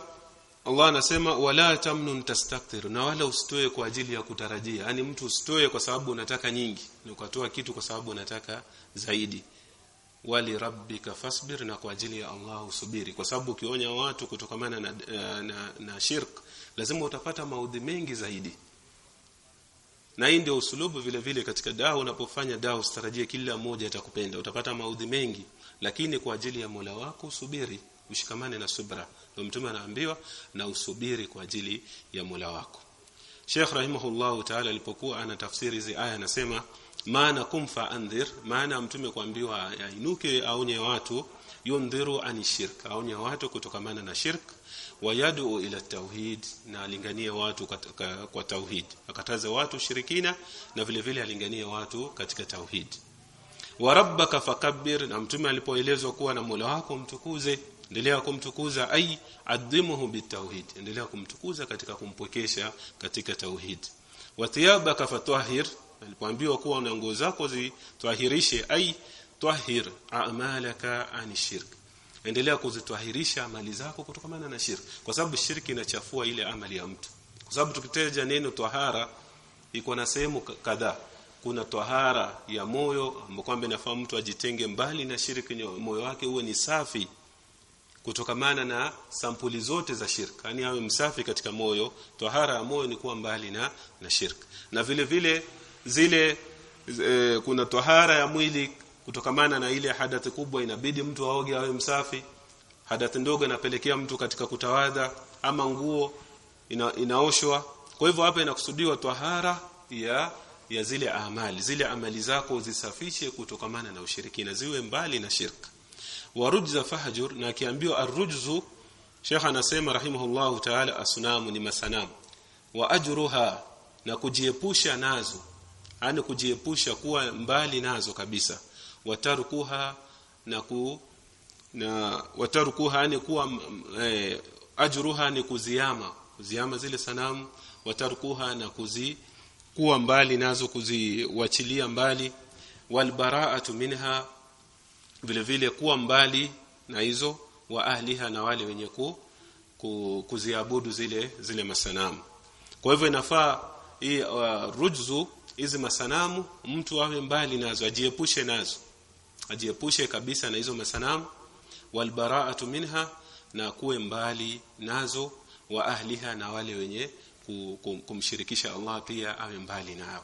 Allah anasema wala tamnun tastakthir na wala usitoe kwa ajili ya kutarajia. Yani mtu usitoe kwa sababu unataka nyingi ni ukatoa kitu kwa sababu unataka zaidi. Wali rabbika fasbir na kwa ajili ya Allah usubiri. Kwa sababu ukionya watu kutokamana na, na, na, na shirk lazima utapata maudhi mengi zaidi. Na hii ndio usulubu vile vile katika dawa. Unapofanya dawa usitarajie kila mmoja atakupenda. Utapata maudhi mengi lakini kwa ajili ya Mola wako usubiri ushikamane na subra ndio mtume anaambiwa na usubiri kwa ajili ya Mola wako. Sheikh rahimahullahu ta'ala alipokuwa anatafsiri hizi aya anasema maana kumfa andhir maana mtume kuambiwa yainuke aonye watu yundhiru ani shirk aonye watu kutokamana na shirk wayadu ila tauhid na alinganie watu katika, kwa tauhid akataze watu shirikina na vile vile alinganie watu katika tauhid. Wa rabbaka fakabbir na mtume alipoelezwa kuwa na Mola wako mtukuze endelea kumtukuza ai adhimuhu bitauhid endelea kumtukuza katika kumpwekesha katika tauhid wa thiyabaka fatahhir alipoambiwa kuwa na nguo zako zitwahirishe ai tahir a'malaka anishirk endelea kuzitwahirisha amali zako kutokana na shirki kwa sababu shirki inachafua ile amali ya mtu. Kwa sababu tukiteja neno tahara iko na sehemu kadhaa. Kuna tahara ya moyo ambapo kwamba inafaa mtu ajitenge mbali na shirki moyo wake uwe ni safi kutokamana na sampuli zote za shirk. Yani awe msafi katika moyo tahara ya moyo ni kuwa mbali na na shirk. Na vile vile zile e, kuna tahara ya mwili kutokamana na ile hadathi kubwa inabidi mtu aoge awe msafi. Hadathi ndogo inapelekea mtu katika kutawadha ama nguo ina, inaoshwa. Kwa hivyo hapa inakusudiwa tahara ya ya zile amali. Zile amali zako zisafishe kutokamana na ushirikina ziwe mbali na shirka warujza fahjur na akiambiwa arrujzu Sheikh anasema rahimahullahu ta'ala asnamu ni masanamu. Wa ajruha na kujiepusha nazo yani kujiepusha kuwa mbali nazo kabisa. Watarukuha na ku na watarukuha yani kuwa eh, ajruha ni kuziama kuziama zile sanamu. Watarukuha na kuzi kuwa mbali nazo kuziwachilia mbali. Walbara'atu minha vile vile kuwa mbali na hizo wa ahliha na wale wenye ku, ku, kuziabudu zile zile masanamu. Kwa hivyo inafaa hii uh, rujzu hizi masanamu mtu awe mbali nazo ajiepushe nazo. Ajiepushe kabisa na hizo masanamu walbara'atu minha na kuwe mbali nazo wa ahliha na wale wenye kumshirikisha Allah pia awe mbali nao.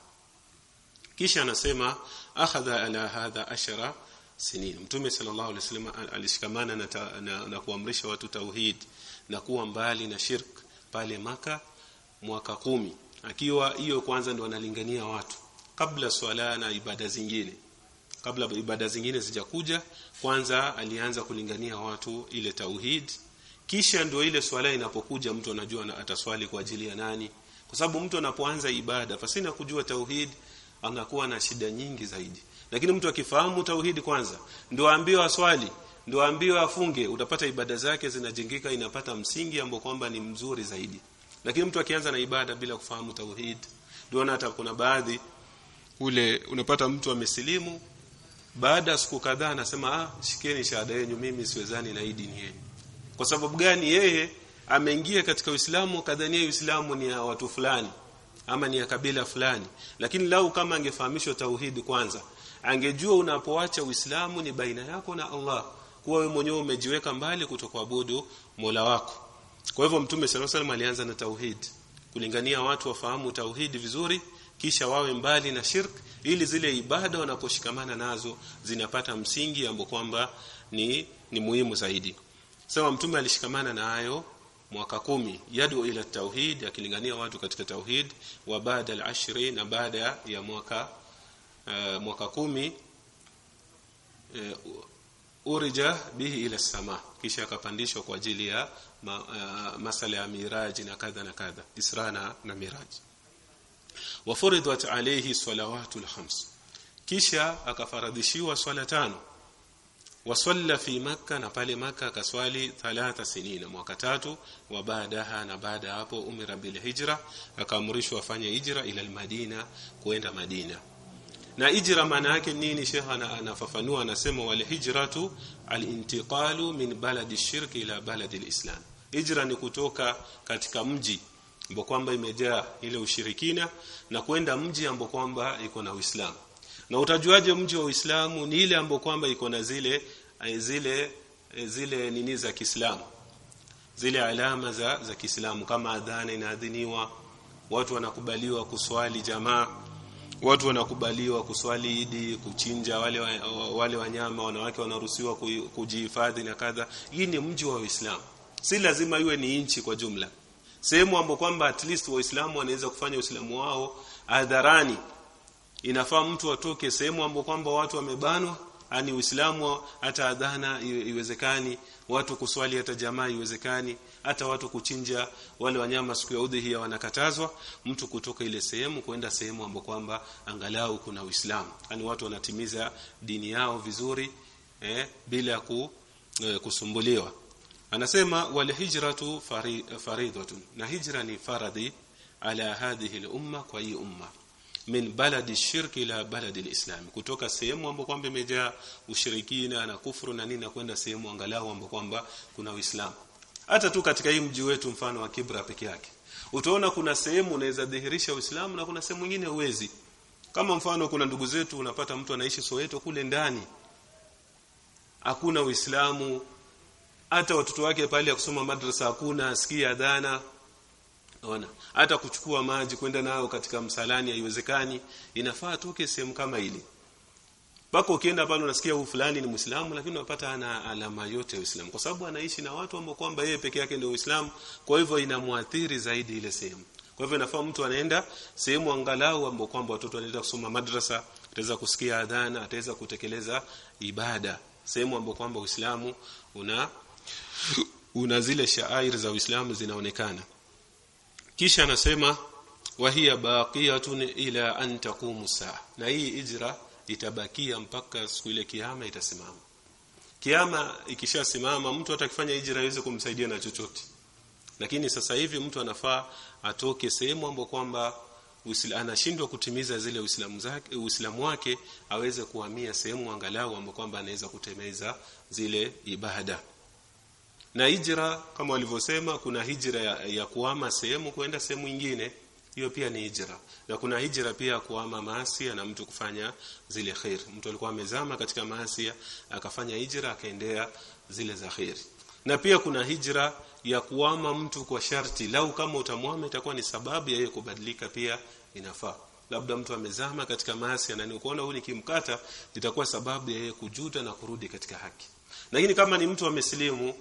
Kisha anasema akhadha ala hadha ashara sinin mtume sallallahu alaihi wasallam alishikamana na, ta, na, na kuamrisha watu tauhid na kuwa mbali na shirk pale maka mwaka kumi. Akiwa hiyo kwanza ndo analingania watu kabla swala na ibada zingine. Kabla ibada zingine zijakuja kwanza alianza kulingania watu ile tauhid. Kisha ndio ile swala inapokuja mtu anajua ataswali kwa ajili ya nani. Kwa sababu mtu anapoanza ibada pasina kujua tauhid anakuwa na shida nyingi zaidi lakini mtu akifahamu tauhidi kwanza ndio aambiwa aswali ndio aambiwa afunge utapata ibada zake zinajengeka inapata msingi ambao kwamba ni mzuri zaidi. Lakini mtu akianza na ibada bila kufahamu tauhid ndio hata kuna baadhi ule unapata mtu amesilimu baada siku kadhaa anasema ah shikeni shahada yenu mimi siwezani na dini yenu. Kwa sababu gani? Yeye ameingia katika Uislamu kadhania Uislamu ni ya watu fulani ama ni ya kabila fulani. Lakini lau kama angefahamishwa tauhidi kwanza angejua unapoacha Uislamu ni baina yako na Allah kuwa wewe mwenyewe umejiweka mbali kutokuabudu Mola wako. Kwa hivyo mtume sallallahu alaihi alianza na tauhid kulingania watu wafahamu tauhidi vizuri kisha wawe mbali na shirk ili zile ibada wanaposhikamana nazo zinapata msingi ambao kwamba ni ni muhimu zaidi. Sema mtume alishikamana na hayo mwaka kumi yadu ila tauhid akilingania watu katika tauhid wa baada al-ashri na baada ya mwaka uh, mwaka kumi uh, urija bihi ila sama kisha akapandishwa kwa ajili ya ma, uh, masala ya miraji na kadha na kadha isra na, na miraji. Wa furidat alayhi salawatul khams kisha akafaradhishiwa swala tano wasalla fi makka na pale makka akaswali thalatha sinina mwaka tatu wa baadaha na baada hapo umira bil hijra akaamrishwa afanye hijra ila almadina kuenda madina. Na hijra maana yake nini? Shekha anafafanua anasema wal hijratu al intiqalu min baladi shirki ila baladi alislam hijra ni kutoka katika mji ambao kwamba imejaa ile ushirikina na kwenda mji ambao kwamba iko na Uislamu na utajuaje mji wa Uislamu? Ni ile ambayo kwamba iko na zile zile zile nini za Kiislamu. Zile alama za za Kiislamu kama adhana inaadhiniwa. Watu wanakubaliwa kuswali jamaa. Watu wanakubaliwa kuswali idi kuchinja wale wale wanyama wanawake wanaruhusiwa kujihifadhi na kadha. Hii ni mji wa Uislamu. Si lazima iwe ni nchi kwa jumla. Sehemu ambapo kwamba at least waislamu wanaweza kufanya uislamu wao hadharani inafaa mtu atoke sehemu ambapo kwamba watu wamebanwa ani uislamu hata adhana iwezekani watu kuswali hata jamaa iwezekani hata watu kuchinja wale wanyama siku ya udhiya wanakatazwa. Mtu kutoka ile sehemu kwenda sehemu ambapo kwamba angalau kuna uislamu. Yani watu wanatimiza dini yao vizuri eh, bila ku, eh, kusumbuliwa. Anasema wal hijratu faridhatun. Na hijra ni faradhi ala hadhihi al umma kwa hii umma min baladi shirk ila baladi alislam. Kutoka sehemu ambapo kwamba imejaa ushirikina na kufuru na nini na kwenda sehemu angalau ambapo kwamba kuna uislamu. Hata tu katika hii mji wetu mfano wa Kibra peke yake. Utaona kuna sehemu unaweza dhihirisha uislamu na kuna sehemu nyingine uwezi kama mfano kuna ndugu zetu unapata mtu anaishi Soweto kule ndani. Hakuna uislamu. Hata watoto wake pale ya kusoma madrasa hakuna asikia adhana ona. Hata kuchukua maji kwenda nayo katika msalani haiwezekani. Inafaa toke sehemu kama ile. Bako ukienda pale unasikia huyu fulani ni Muislamu lakini unapata ana alama yote ya Uislamu. Kwa sababu anaishi na watu ambao kwamba yeye peke yake ndio Uislamu kwa hivyo inamwathiri zaidi ile sehemu. Kwa hivyo inafaa mtu anaenda sehemu angalau ambao kwamba watoto wanaenda kusoma madrasa ataweza kusikia adhana ataweza kutekeleza ibada. Sehemu ambao kwamba Uislamu una una zile shaair za Uislamu zinaonekana kisha anasema wahiya baqiyatun ila an taqumu saa. Na hii ijra itabakia mpaka siku ile kiyama itasimama. Kiama ikishasimama mtu atakifanya ijra iweze kumsaidia na chochote. Lakini sasa hivi mtu anafaa atoke sehemu ambapo kwamba anashindwa kutimiza zile uislamu zake uislamu wake aweze kuhamia sehemu angalau ambapo kwamba anaweza kutemeza zile ibada na hijra kama walivyosema kuna hijra ya, ya kuhama sehemu kwenda sehemu nyingine. Hiyo pia ni hijra. Na kuna hijra pia kuhama maasi na mtu kufanya zile khair. Mtu alikuwa amezama katika maasi akafanya hijra akaendea zile za khair. Na pia kuna hijra ya kuhama mtu kwa sharti. Lau kama utamwama itakuwa ni sababu ya yeye kubadilika pia inafaa. Labda mtu amezama katika maasi na nikuona huyu nikimkata itakuwa sababu ya yeye kujuta na kurudi katika haki. Lakini kama ni mtu amesilimu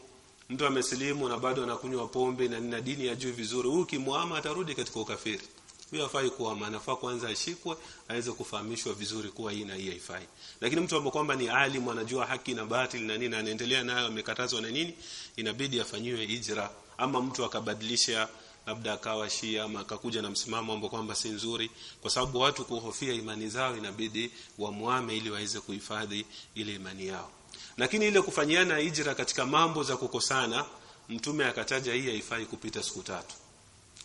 mtu amesilimu na bado anakunywa pombe na nina dini ya juu vizuri huyu kimwama atarudi katika ukafiri. Huyo hafai kuwa anafaa kwanza ashikwe aweze kufahamishwa vizuri kuwa hii na hii haifai. Lakini mtu ambaye kwamba ni alim, anajua haki na batili na nini anaendelea nayo amekatazwa na nini inabidi afanyiwe hijra. Ama mtu akabadilisha labda akawa shia ama akakuja na msimamo ambao kwamba si nzuri kwa sababu watu kuhofia imani zao inabidi wamwame ili waweze kuhifadhi ile imani yao lakini ile kufanyiana hijra katika mambo za kukosana mtume akataja hii haifai kupita siku tatu.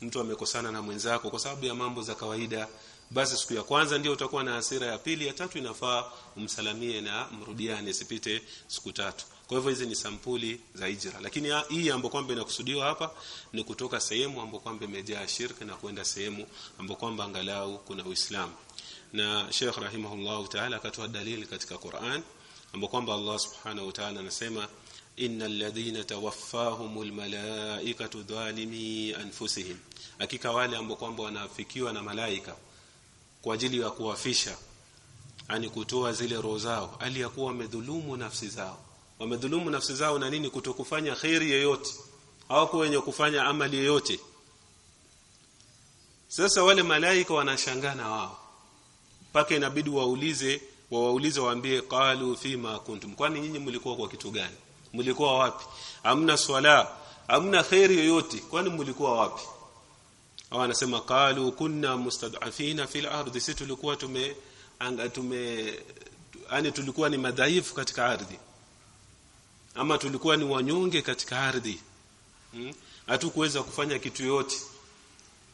Mtu amekosana na mwenzako kwa sababu ya mambo za kawaida basi siku ya kwanza ndio utakuwa na hasira ya pili ya tatu inafaa umsalamie na mrudiane sipite siku tatu. Kwa hivyo hizi ni sampuli za hijra. Lakini hii ambayo kwamba inakusudiwa hapa ni kutoka sehemu ambayo kwamba imejaa shirki na kwenda sehemu ambayo kwamba angalau kuna Uislamu. Na Sheikh rahimahullahu ta'ala akatoa dalili katika Qur'an ambapo kwamba Allah subhanahu wa ta'ala anasema innal ladhina tawaffahumul malaikatu dhalimi anfusihim. Hakika wale ambao kwamba wanafikiwa na malaika kwa ajili ya kuwafisha yani kutoa zile roho zao aliyakuwa ya wamedhulumu nafsi zao. Wamedhulumu nafsi zao na nini? Kutokufanya khairi yoyote hawako wenye kufanya amali yoyote sasa wale malaika wanashangana wao. Paka inabidi waulize wawaulize waambie qalu fima kuntum. Kwani nyinyi mlikuwa kwa kitu gani? Mlikuwa wapi? Amna swala amna khairi yoyote. Kwani mlikuwa wapi? Au anasema qalu kunna mustad'afina fil ardi. Sisi tulikuwa tume anga tume yani tulikuwa ni madhaifu katika ardhi. Ama tulikuwa ni wanyonge katika ardhi. Hatukuweza hmm? kufanya kitu yote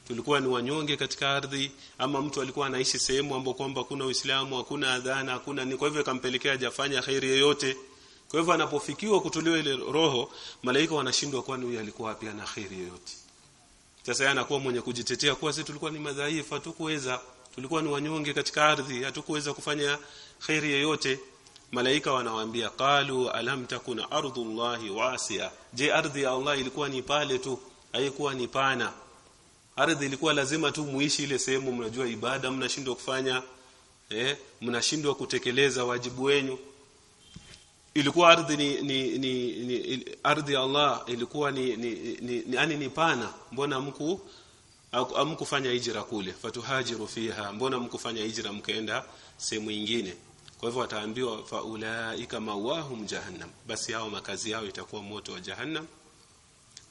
tulikuwa ni wanyonge katika ardhi ama mtu alikuwa anaishi sehemu ambapo kwamba kuna Uislamu hakuna adhana hakuna ni kwa hivyo ikampelekea hajafanya khairi yoyote. Kwa hivyo anapofikiwa kutuliwa ile roho malaika wanashindwa kwani huyu alikuwa wapi ana khairi yoyote. Sasa yeye anakuwa mwenye kujitetea kuwa sisi tulikuwa ni madhaifu hatukuweza. Tulikuwa ni wanyonge katika ardhi hatukuweza kufanya khairi yoyote. Malaika wanawaambia qalu alam takuna ardullahi wasi'a. Je ardhi ya Allah ilikuwa ni pale tu? Haikuwa ni pana ardhi ilikuwa lazima tu muishi ile sehemu mnajua ibada mnashindwa kufanya eh mnashindwa kutekeleza wajibu wenu ilikuwa ardhi ni, ni, ni, ni ardhi ya Allah ilikuwa ni ni, ni, ni, ani ni pana. Mbona mku amkufanya hijra kule? Fatuhajiru fiha mbona mkufanya hijra mkaenda sehemu nyingine kwa hivyo wataambiwa faulaika mawahum jahannam. Basi hao makazi yao itakuwa moto wa jahannam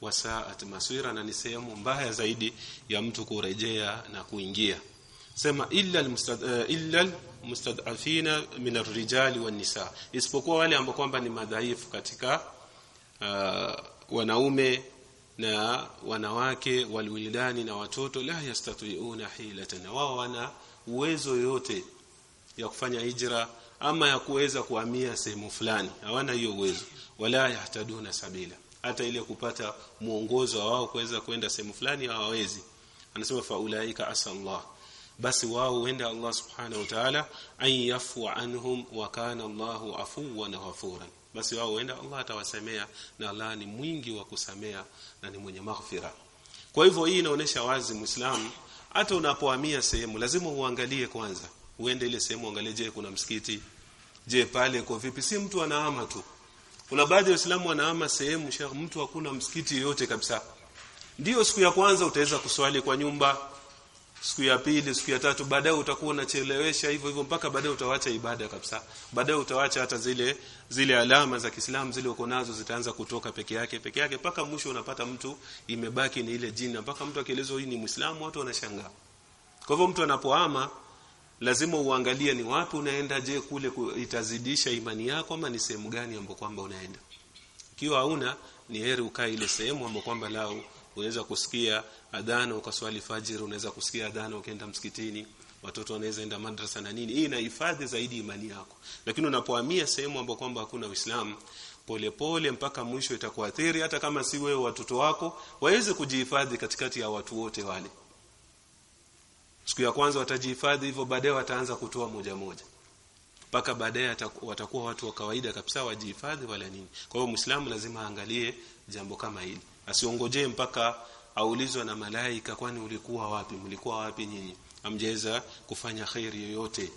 wasaat maswira na ni sehemu mbaya zaidi ya mtu kurejea na kuingia. Sema illa almustad, uh, illa almustad'afina min arrijali wan nisa isipokuwa wale ambao kwamba ni madhaifu katika uh, wanaume na wanawake walwildani na watoto la yastati'una hilatan. Wao wana uwezo yote ya kufanya hijra ama ya kuweza kuhamia sehemu fulani. Hawana hiyo uwezo. Wala yahtaduna sabila hata ile kupata mwongozo wao kuweza kwenda sehemu fulani hawawezi. Anasema faulaika asallah basi wao huenda Allah subhanahu wa ta'ala ayafu anhum wa kana Allahu afuwan ghafuran. Basi wao huenda Allah atawasamea na Allah ni mwingi wa kusamea na ni mwenye maghfira. Kwa hivyo hii inaonesha wazi muislamu hata unapohamia sehemu lazima uangalie kwanza. Uende ile sehemu uangalie je kuna msikiti? Je pale kwa vipi? Si mtu anahama tu kuna baadhi ya waislamu wanahama sehemu mtu hakuna msikiti yoyote kabisa. Ndiyo siku ya kwanza utaweza kuswali kwa nyumba siku ya pili siku ya tatu baadaye utakuwa unachelewesha hivyo hivyo mpaka baadaye utawacha ibada kabisa. Baadaye utawacha hata zile zile alama za Kiislamu zile uko nazo zitaanza kutoka peke yake peke yake mpaka mwisho unapata mtu imebaki ni ile jina mpaka mtu akielezwa hii ni Muislamu watu wanashangaa. Kwa hivyo mtu anapohama lazima uangalie ni wapi unaenda je kule itazidisha imani yako ama ni sehemu gani ambapo kwamba unaenda. Ikiwa hauna ni heri ukae ile sehemu ambapo kwamba lao unaweza kusikia adhana ukaswali fajiri unaweza kusikia adhana ukienda msikitini watoto wanaweza enda madrasa na nini. Hii inahifadhi zaidi imani yako. Lakini unapohamia sehemu ambapo kwamba hakuna Uislamu polepole mpaka mwisho itakuathiri. Hata kama si wewe watoto wako waweze kujihifadhi katikati ya watu wote wale siku ya kwanza watajihifadhi hivyo baadaye wataanza kutoa moja moja. Mpaka baadaye watakuwa watu wa kawaida kabisa wajihifadhi wala nini. Kwa hiyo muislamu lazima aangalie jambo kama hili. Asiongojee mpaka aulizwe na malaika kwani ulikuwa wapi mlikuwa wapi nyinyi? Amjeza kufanya khairi yoyote.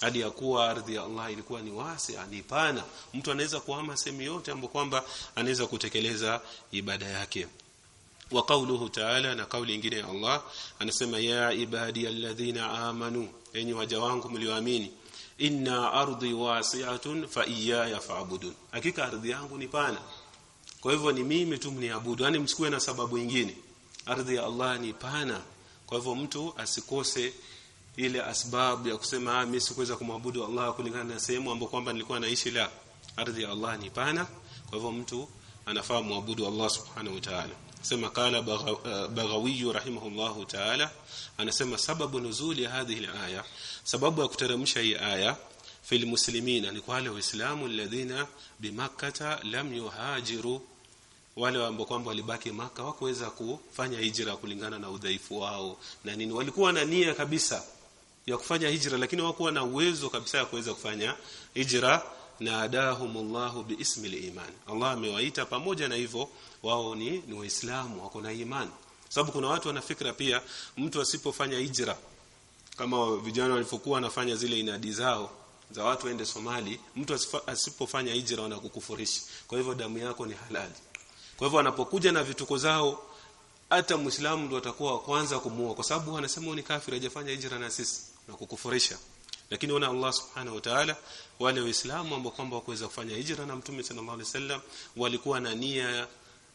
Hadi ya kuwa ardhi ya Allah ilikuwa ni wasi ni pana. Mtu anaweza kuhama sehemu yote ambapo kwamba anaweza kutekeleza ibada yake wa qawluhu ta'ala na kauli nyingine ya Allah anasema ya ibadi alladhina amanu enyi waja wangu mlioamini inna ardi wasi'atun fa iyaya fa'budun. Hakika ardhi yangu ni pana. Kwa hivyo ni mimi tu mniabudu yani msikue na sababu nyingine. Ardhi ya Allah ni pana. Kwa hivyo mtu asikose ile asbabu ya kusema ah mimi sikuweza kumwabudu Allah kulingana na sehemu ambapo kwamba nilikuwa naishi la. Ardhi ya Allah ni pana. Kwa hivyo mtu anafaa muabudu Allah subhanahu wa ta'ala sema kala Baghawi rahimahullahu ta'ala anasema sababu nuzuli hadhihi alaya sababu ya kuteremsha hii aya fil muslimina ni kwa wale waislamu alladhina bimakkata lam yuhajiru. Wale ambao kwamba walibaki maka wakuweza kufanya hijra kulingana na udhaifu wao na nini. Walikuwa na nia kabisa ya kufanya hijra lakini hawakuwa na uwezo kabisa ya kuweza kufanya hijra na adahumullahu biismi iman. Allah amewaita pamoja na hivyo wao ni ni waislamu wako na imani sababu kuna watu wana fikra pia mtu asipofanya hijra kama vijana walivyokuwa wanafanya zile inadi zao za watu waende Somali mtu asipofanya hijra wanakukufurisha kwa hivyo damu yako ni halali. Kwa hivyo wanapokuja na vituko zao hata muislamu ndo atakuwa wa kwanza kumuua kwa sababu anasema ni kafiri hajafanya hijra na sisi na kukufurisha lakini ona Allah subhanahu wa ta'ala wale waislamu ambao kwamba wakuweza kufanya hijra na mtume sallallahu alaihi wasallam walikuwa na nia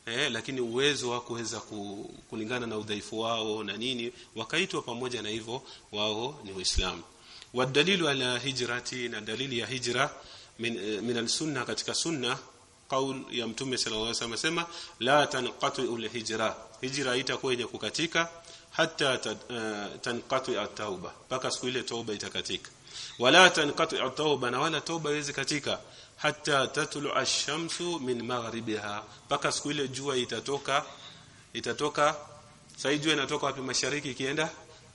eh, lakini uwezo wa kuweza kulingana na udhaifu wao na nini wakaitwa pamoja na hivyo wao ni waislamu. Wadalilu ala hijrati na dalili ya hijra min, min al-sunna katika sunna kaul ya mtume sallallahu alaihi wasallam asema la tanqatu ul hijra hijra itakuwa yenye kukatika hata tanqatu at-tauba. Mpaka siku ile tauba itakatika wala tanqatu at-tauba na wala tauba iweze katika hata tatlu ash-shamsu min maghribiha. Paka siku ile jua itatoka itatoka sai jua inatoka wapi? Mashariki ikienda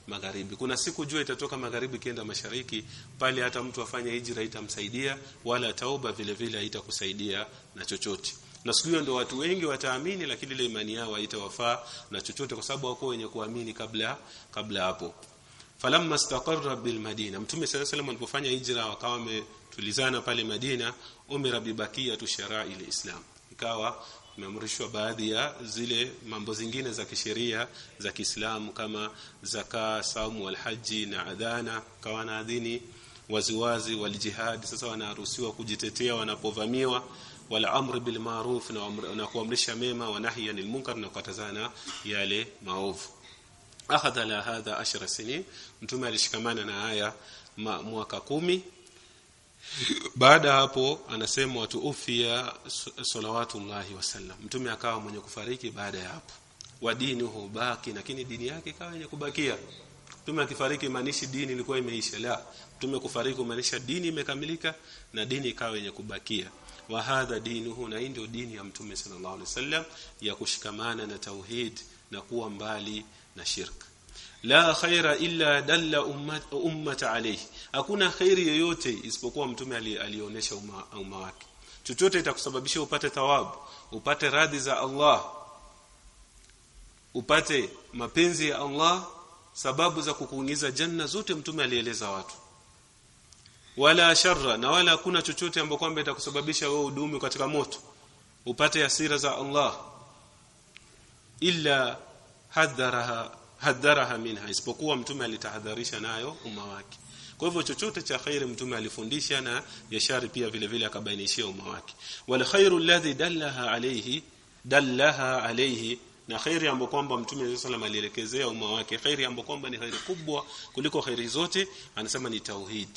magharibi. Kuna siku jua itatoka magharibi ikienda mashariki pale hata mtu afanye hijra itamsaidia wala tauba vile vile haitakusaidia na chochote. Na siku hiyo ndio watu wengi wataamini lakini ile imani yao haitawafaa na chochote kwa sababu wako wenye kuamini kabla kabla hapo falamma istaqarra bil madina. Mtume sallallahu alayhi alipofanya hijra wakawa wametulizana pale Madina umira bibakiyatu shara'i Islam ikawa imeamrishwa baadhi ya zile mambo zingine za kisheria za Kiislamu kama zaka, saumu wal haji na adhana. Kawa na adhini waziwazi wal jihad sasa wanaruhusiwa kujitetea wanapovamiwa. Wala amri bil ma'ruf na kuamrisha mema wa nahyi anil munkar na kukatazana yale maovu akhadha la hadha ashra sinin. Mtume alishikamana na haya mwaka kumi. Baada hapo anasema watu ufia salawatullahi wasallam mtume akawa mwenye kufariki baada ya hapo. Wa dini hubaki lakini dini yake ikawa yenye kubakia. Mtume akifariki maanishi dini ilikuwa imeisha. La mtume kufariki maanisha dini imekamilika na dini ikawa yenye kubakia. Wa hadha dinuhu na ndio dini ya mtume sallallahu alaihi wasallam ya kushikamana na tauhid na kuwa mbali na shirk. La khaira illa dalla ummat, ummata alayhi. Hakuna khairi yoyote isipokuwa mtume alionyesha umma, umma wake. Chochote itakusababisha upate thawabu upate radhi za Allah upate mapenzi ya Allah sababu za kukuingiza janna zote mtume alieleza watu. Wala sharra na wala hakuna chochote ambacho kwamba itakusababisha wewe udumu katika moto upate hasira za Allah. Illa hadharaha hadharaha minha isipokuwa mtume alitahadharisha nayo umma wake. Kwa hivyo chochote cha khairi mtume alifundisha na yashari pia vile vile akabainishia umma wake. Wal khairu alladhi dallaha alayhi dallaha alayhi na khairi ambayo kwamba mtume sallam alielekezea umma wake khairi ambayo kwamba ni khairi kubwa kuliko khairi zote anasema ni tauhid.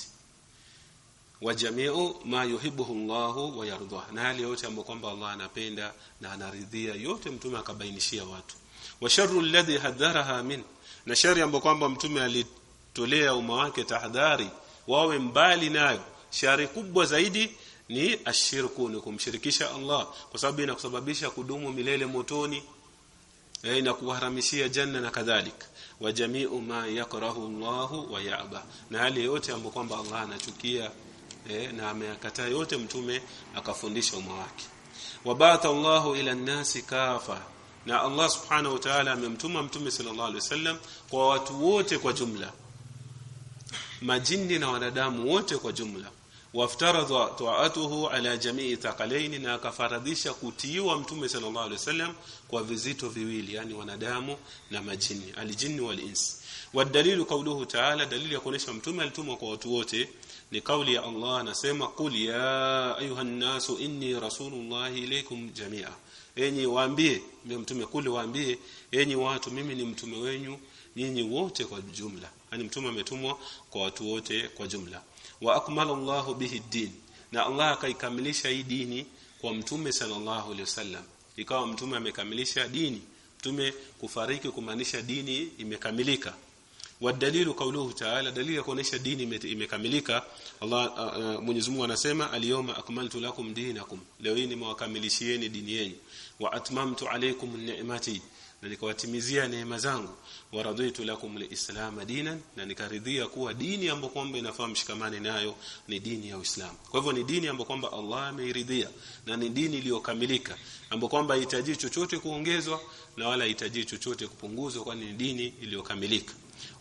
Wa jami'u ma yuhibbuhu Allah wa yardah na hali yote ambayo kwamba Allah anapenda na anaridhia yote mtume akabainishia watu wa sharru alladhi hadharaha min na shari ambayo kwamba mtume alitolea umma wake tahadhari wawe mbali nayo shari kubwa zaidi ni ashirku ni kumshirikisha Allah. Kwa sababu inakusababisha kudumu milele motoni e, na kuharamishia janna na kadhalika. Wa jami'u ma yakrahu Allahu wa ya'ba. Na hali yote ambayo kwamba Allah anachukia eh, na ameyakataa yote mtume akafundisha umma wake. Wabatha Allahu ila nasi kafa na Allah subhanahu wa ta'ala amemtuma mtume sallallahu alaihi wasallam kwa watu wote kwa jumla. Majini na wanadamu wote kwa jumla. Waftaradha ta'atuhu ala jamii thaqalaini na akafaradhisha kutiiwa mtume sallallahu alaihi wasallam kwa vizito viwili yani wanadamu na majini aljinni wal ins wadalilu kauluhu ta'ala dalili ya kuonesha mtume alitumwa kwa watu wote ni kauli ya Allah anasema qul ya ayuha nasu inni rasulullahi ilaykum jamia enyi waambie mtume kule waambie enyi watu mimi ni mtume wenyu nyinyi wote kwa jumla. Yani mtume ametumwa kwa watu wote kwa jumla. Wa akmala bihi din na Allah akaikamilisha hii dini kwa mtume sallallahu alaihi wasallam. Ikawa mtume amekamilisha dini. Mtume kufariki kumaanisha dini imekamilika wadalilu kauluhu ta'ala dalili ya kuonesha dini imekamilika Allah uh, Mwenyezi Mungu anasema al-yawma akmaltu lakum dinakum. Leo hii nimewakamilishieni dini yenu. Wa atmamtu alaykum ni'mati na nikawatimizia neema zangu. Wa raditu lakum al-islam dinan na nikaridhia kuwa dini ambayo kwamba inafaa mshikamane nayo ni dini ya Uislamu. Kwa hivyo ni dini ambayo kwamba Allah ameiridhia na ni dini iliyokamilika ambayo kwamba haihitaji chochote kuongezwa na wala haihitaji chochote kupunguzwa kwani ni dini iliyokamilika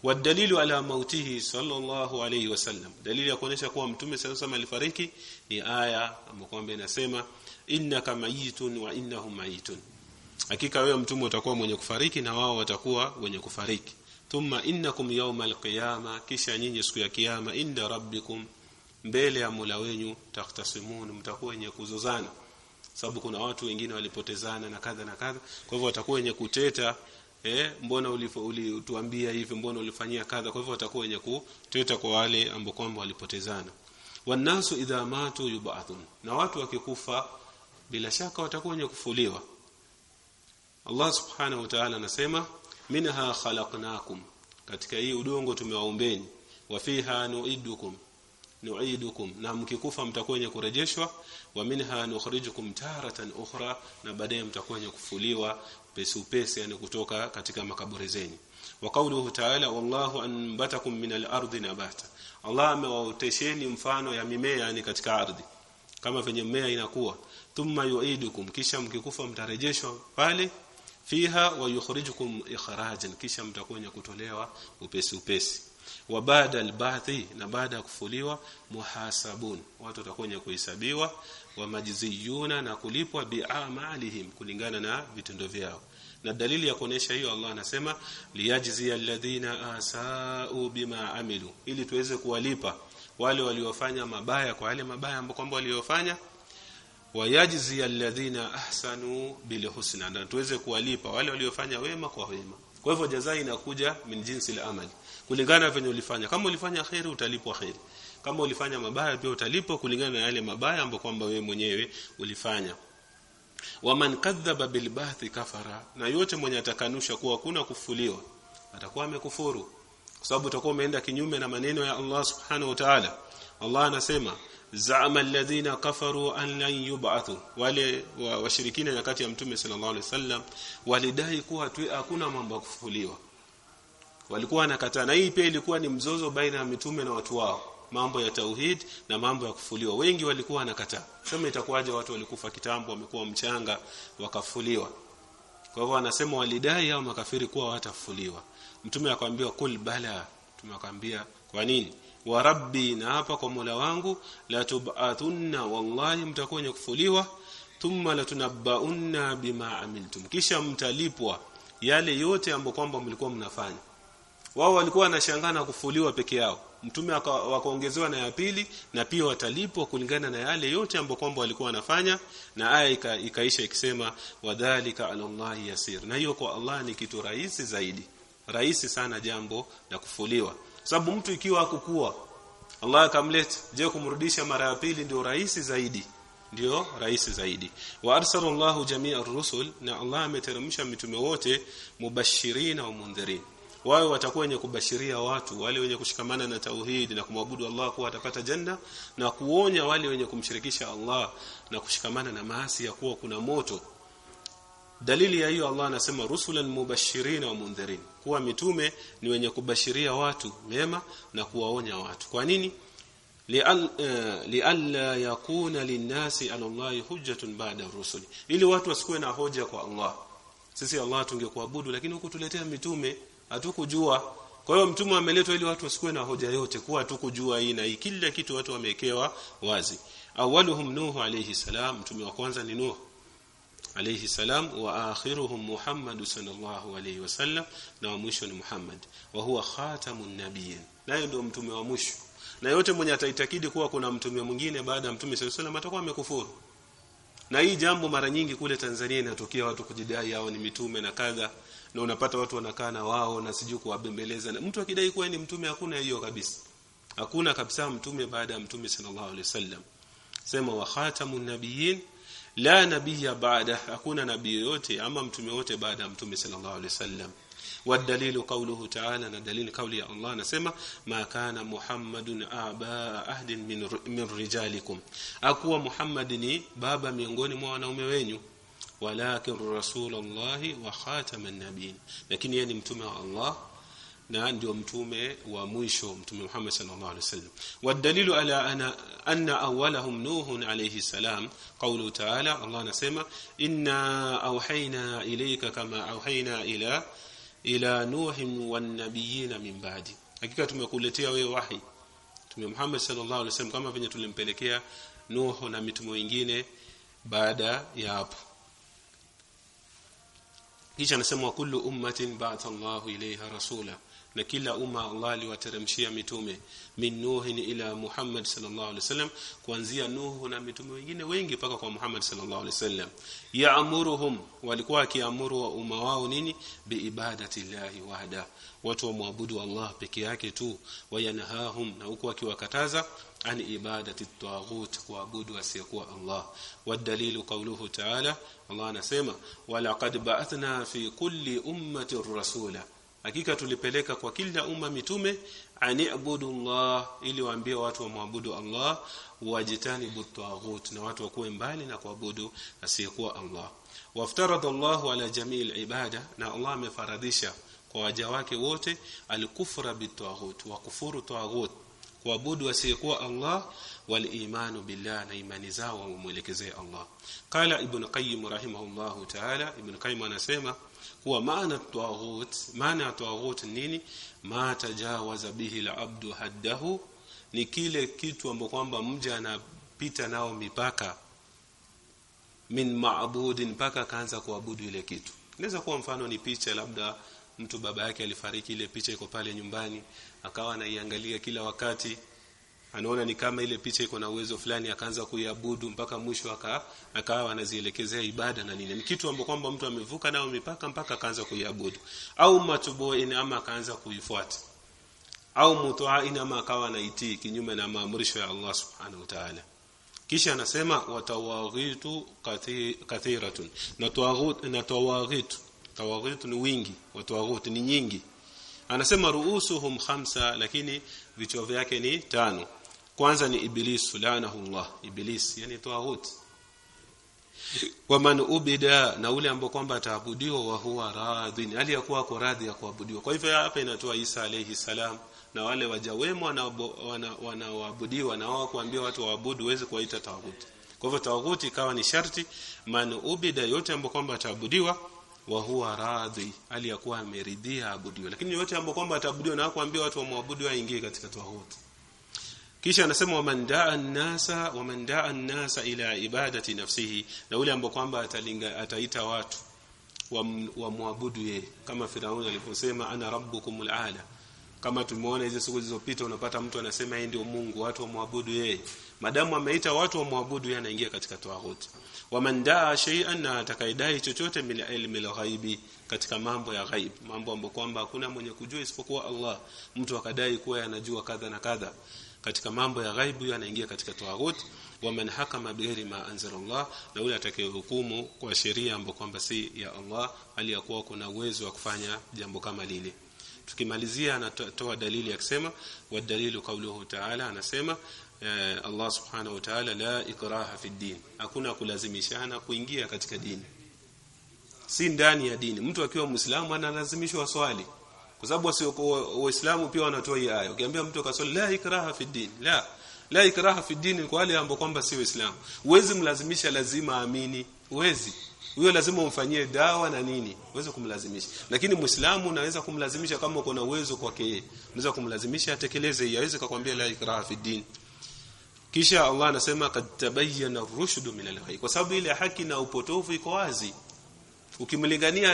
wadalilu ala mautihi sallallahu alayhi wasallam dalili ya kuonesha kuwa mtume sallallahu alifariki ni aya ambayo inasema innaka mayitun wa innahum mayitun. Hakika wewe mtume utakuwa mwenye kufariki na wao watakuwa wenye kufariki. Thumma innakum yawmal qiyama kisha nyinyi siku ya kiyama inda rabbikum mbele ya Mola wenyu taktasimun mtakuwa wenye kuzozana. Sababu kuna watu wengine walipotezana na kadha na kadha. Kwa hivyo watakuwa wenye kuteta eh mbona ulituambia hivi mbona ulifanyia kadha kwa hivyo watakuwa wenye kuteta kwa wale ambao kwamba walipotezana. Wanasu idha matu yub'athun. Na watu wakikufa bila shaka watakuwa wenye kufuliwa. Allah subhanahu wa ta'ala anasema minha khalaqnakum. Katika hii udongo tumewaumbeni. Wa fiha nu'idukum nu'idukum na mkikufa mtakuwa wenye kurejeshwa wa minha nukhrijukum taratan ukhra na baadaye mtakuwa wenye kufuliwa pesi upesi yani kutoka katika makaburi zenu wa qawluhu ta'ala wallahu anbatakum min al-ardi nabata. Allah amewaotesheni mfano ya mimea yani katika ardhi. Kama venye mmea inakuwa. Thumma yu'idukum kisha mkikufa mtarejeshwa pale. Fiha wa yukhrijukum ikhrajan kisha mtakuwa wenye kutolewa upesi upesi wa baada albathi na baada ya kufuliwa muhasabun watu watakuwa kuhesabiwa wa majziyuna na kulipwa bi'amalihim kulingana na vitendo vyao. Na dalili ya kuonesha hiyo Allah anasema liyajzi alladhina asau bima amilu ili tuweze kuwalipa wale waliofanya mabaya kwa wale mabaya ambao kwamba waliofanya. Wayajzi alladhina ahsanu bilhusna na tuweze kuwalipa wale waliofanya wema kwa wema. Kwa hivyo jazaa inakuja min jinsi la kulingana venye ulifanya. Kama ulifanya khairi utalipwa khairi kama ulifanya mabaya pia utalipwa kulingana na yale mabaya ambayo kwamba wewe mwenyewe ulifanya. Waman kadhaba bilbathi kafara na yote mwenye atakanusha kuwa kuna kufuliwa atakuwa amekufuru. Kwa sababu utakuwa umeenda kinyume na maneno ya Allah subhanahu wa ta'ala. Allah anasema za'ama alladhina kafaru an lan yub'athu. Wale washirikina wa nyakati ya mtume sallallahu alaihi wasallam walidai kuwa hakuna mambo ya kufufuliwa walikuwa wanakataa. Na hii pia ilikuwa ni mzozo baina ya mitume na watu wao. Mambo ya tauhid na mambo ya kufuliwa. Wengi walikuwa wanakataa. Sema itakuwaje watu walikufa kitambo wamekuwa mchanga wakafuliwa. Kwa hivyo anasema walidai au makafiri kuwa watafuliwa mtume akamwambia kul bala. Tumekwambia kwa nini? Wa rabbi na hapa kwa Mola wangu la tub'athunna wallahi mtakuwa wenye kufuliwa thumma latunabbaunna bima amiltum. Kisha mtalipwa yale yote ambayo kwamba mlikuwa mnafanya wao walikuwa wanashangaa na kufuliwa peke yao. Mtume wakaongezewa na ya pili na pia watalipwa kulingana na yale yote ambayo kwamba walikuwa wanafanya na aya ika, ikaisha ikisema wadhālika 'ala Allahi yasir. Na hiyo kwa Allah ni kitu rahisi zaidi. Rahisi sana jambo la kufuliwa. Sababu mtu ikiwa hakukua Allah akamleta. Je kumrudisha mara ya pili ndio rahisi zaidi? Ndio rahisi zaidi. Wa arsalallahu jami'a ar-rusul na Allah ameteremsha mitume wote mubashirina wa mundhirin wao watakuwa wenye kubashiria watu wale wenye kushikamana na tauhid na kumwabudu Allah kuwa watapata janna na kuonya wale wenye kumshirikisha Allah na kushikamana na maasi ya kuwa kuna moto. Dalili ya hiyo Allah anasema rusulan mubashirin wa mundhirin kuwa mitume ni wenye kubashiria watu mema na kuwaonya watu. Kwa nini? Lialla uh, yakuna linnasi ala Allah hujjatun ba'da rusuli ili watu wasikuwe na hoja kwa Allah. Sisi Allah tungekuabudu lakini huku tuletea mitume hatukujua. Kwa hiyo mtume ameletwa ili watu wasikuwe na hoja yote kuwa hatukujua hii na hii. Kila kitu watu wamewekewa wazi. Awaluhum nuhu alayhi salam mtume wa kwanza ni nuhu alayhi salam wa akhiruhum Muhammad sallallahu alayhi wasallam na wa mwisho ni Muhammad. Wa huwa khatamun nabiyyin. Naye ndio mtume wa mwisho. Na yote mwenye ataitakidi kuwa kuna mtume mwingine baada ya mtume sallallahu alayhi wasallam atakuwa amekufuru. Na hii jambo mara nyingi kule Tanzania inatokea watu kujidai hao ni mitume na kadha na unapata watu wanakaa na wao na sijui kuwabembeleza na mtu akidai kuwa ni mtume hakuna hiyo kabisa hakuna kabisa mtume baada ya mtume sallallahu alaihi wasallam sema wa khatamun nabiyyin la nabiyya baada hakuna nabii yote ama mtume wote baada ya mtume sallallahu alaihi wasallam والدليل قوله تعالى دليل قول الله نسمع ما كان محمد ابا احد من من رجالكم akuwa Muhammad ni baba miongoni mwa wanaume wenyu walakin rasulullah wa khataman nabiyyin. Lakini yeye ni mtume wa Allah na ndio mtume wa mwisho mtume Muhammad sallallahu alaihi wasallam. Wadalilu ala ana anna awwalahum nuh alayhi salam qawlu ta'ala Allah anasema inna awhayna ilayka kama awhayna ila ila nuhin wan nabiyina min ba'di. Hakika tumekuletea wewe wahi mtume Muhammad sallallahu alaihi wasallam kama venye tulimpelekea Nuh na mitume wengine baada ya hapo kisha anasema wa kullu ummatin ba'atha Allahu ilayha rasula. Na kila umma Allah aliwateremshia mitume min nuhin ila Muhammad sallallahu alaihi wasallam kuanzia Nuhu na mitume wengine wengi mpaka kwa Muhammad sallallahu alaihi wasallam. Yamuruhum walikuwa akiamuru wa umma wao nini? Biibadati llahi wahda. Watu wamwabudu Allah peke yake tu. Wayanahahum na huku akiwakataza an ibadati taghut kuabudu asiyekuwa Allah. Wadalilu qawluhu ta'ala Allah anasema walaqad ba'athna fi kulli ummati rasula. Hakika tulipeleka kwa kila umma mitume ani'budu Allah ili waambie watu wamwabudu Allah. Wajitanibu at na watu wakuwe mbali na kuabudu asiyekuwa Allah. Waftarada Allah ala jamii ibada na Allah amefaradhisha kwa waja wake wote alikufra bitaghut wa kufuru taghut kuabudu wasiyekuwa Allah wal imanu billah na imani zao wamwelekezee Allah. Qala ibn qayyim rahimahullahu ta'ala ibn qayyim anasema kuwa maana taghut maana taghut nini? Ma tajawaza bihi al-abdu haddahu ni kile kitu ambacho kwamba mja anapita nao mipaka min maabudin mpaka kaanza kuabudu ile kitu. Inaweza kuwa mfano ni picha labda mtu baba yake alifariki ile picha iko pale nyumbani akawa anaiangalia kila wakati anaona ni kama ile picha iko na uwezo fulani akaanza kuiabudu mpaka mwisho aka akawa anazielekezea ibada na nini. Ni kitu ambacho kwamba mtu amevuka nao mipaka mpaka akaanza kuiabudu. Au matubuin ama akaanza kuifuata. Au mutuain ama akawa anaitii kinyume na maamrisho ya Allah subhanahu wa ta'ala. Kisha anasema watawaghitu kathiratun. Na tawaghitu. Tawaghut ni wingi. Watawaghitu ni nyingi anasema ruusuhum khamsa lakini vichwa vyake ni tano. Kwanza ni iblis lanahu Allah iblis yani tawaghut waman ubida na ule ambao kwamba ataabudiwa wa huwa radhin. Aliyakuwa ya kuwa kwa radhi ya kuabudiwa. Kwa hivyo hapa inatoa Isa alayhi salam na wale waja wema wanaoabudiwa na wao kuambia watu waabudu waweze kuwaita tawaguti kwa hivyo tawaguti ikawa ni sharti man ubida yote ambao kwamba ataabudiwa wa huwa radhi hali ya kuwa ameridhia abudiwe. Lakini yote ambapo kwamba ataabudiwa na kuambia watu wamwabudu waingie katika tawaguti kisha anasema waman daa an-nasa waman daa an-nasa ila ibadati nafsihi. Na yule ambao kwamba atalinga ataita watu wamwabudu yeye. Kama Firauni alivyosema ana rabbukumul ala. Kama tumeona hizo siku zilizopita unapata mtu anasema yeye ndio Mungu watu wamwabudu yeye. Madamu ameita watu wamwabudu yeye anaingia katika tawagut waman daa shay'an na atakaidai chochote min ilmi al-ghaibi katika mambo ya ghaib. Mambo ambayo kwamba hakuna mwenye kujua isipokuwa Allah. Mtu akadai kuwa anajua kadha na kadha. Katika mambo ya ghaibu huyo anaingia katika tawagut waman hakama bighairi ma anzalallah na yule atakayehukumu kwa sheria ambayo kwamba si ya Allah aliyakuwa kuna uwezo wa kufanya jambo kama lile. Tukimalizia anatoa dalili akisema wa dalilu qawluhu ta'ala anasema Allah subhanahu wa ta'ala la ikraha fi din. Hakuna kulazimishana kuingia katika dini. Si ndani ya dini. Mtu akiwa muislamu analazimishwa swali. Kwa sababu waislamu pia wanatoa hii aya. Ukiambia mtu akaswali la ikraha fi din. La. La ikraha fi din kwa wale ambao kwamba si waislamu. Uwezi mlazimisha lazima amini. Uwezi huyo lazima umfanyie dawa na nini. Uweze kumlazimisha. Lakini muislamu unaweza kumlazimisha kama uko na uwezo kwake yeye. Unaweza kumlazimisha atekeleze hii. Aweze kukwambia la ikraha fi din kisha Allah anasema kad tabayyana ar-rushd min al kwa sababu ile haki na upotofu iko wazi. Ukimlingania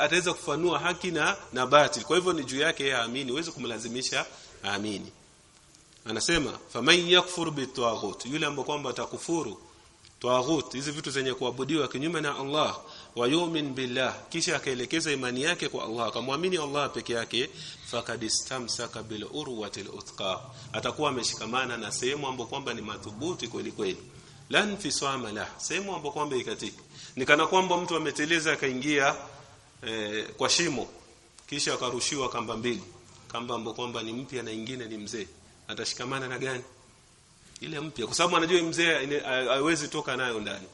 ataweza kufanua haki na na batil. Kwa hivyo ni juu yake aamini. Uweze kumlazimisha aamini. Anasema faman yakfur bitaghut yule ambaye kwamba atakufuru tawaghut hizi vitu zenye kuabudiwa kinyume na Allah wa yu'min billah. Kisha akaelekeza imani yake kwa Allah akamwamini Allah peke yake faqad istamsaka bil urwatil uthqa. Atakuwa ameshikamana na sehemu ambayo kwamba ni madhubuti kweli kweli. Lan fisama la sehemu ambayo kwamba ikatika nikana kwamba mtu ameteleza akaingia eh, kwa shimo kisha akarushiwa kamba mbili. Kamba ambayo kwamba ni mpya na nyingine ni mzee. Atashikamana na gani? Ile mpya. Kwa sababu anajua mzee hawezi toka nayo ndani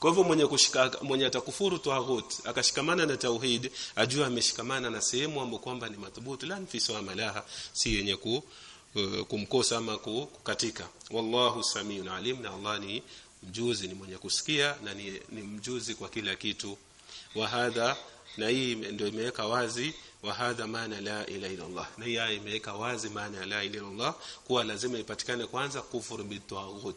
kwa hivyo mwenye kushika mwenye atakufuru tawhid akashikamana na tauhid ajua ameshikamana na sehemu ambayo kwamba ni madhubuti. La fi malaha si yenye ku uh, kumkosa ama kukatika. Wallahu samiun alim na Allah ni mjuzi ni mwenye kusikia na ni, ni mjuzi kwa kila kitu. Wa hadha na hii ndio imeweka wazi wa hadha maana la ilaha illa Allah na hii imeweka wazi maana la ilaha illa Allah kuwa lazima ipatikane kwanza kufuru bitawagut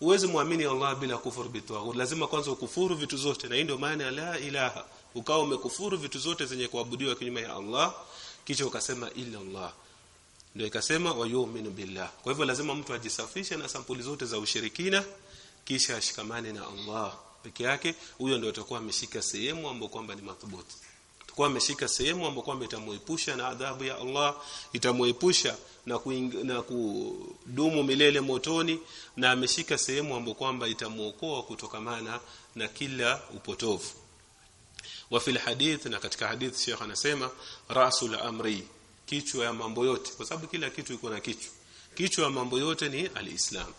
uweze muamini Allah bila kufuru bitawagut lazima kwanza ukufuru vitu zote na hii ndio maana ya la ilaha. Ukawa umekufuru vitu zote zenye kuabudiwa kinyume ya Allah kisha ukasema illa Allah. Ndio ikasema wa yu'minu billah. Kwa hivyo lazima mtu ajisafishe na sampuli zote za ushirikina kisha ashikamane na Allah peke yake. Huyo ndio atakuwa ameshika sehemu ambayo kwamba ni madhubuti kwa ameshika sehemu ambayo kwamba itamuepusha na adhabu ya Allah itamuepusha na, na kudumu milele motoni na ameshika sehemu ambayo kwamba itamuokoa kutokamana na kila upotovu. Wa fil hadith na katika hadith Sheikh anasema rasul amri kichwa ya mambo yote kwa sababu kila kitu iko na kichwa. Kichwa ya mambo yote ni alislam.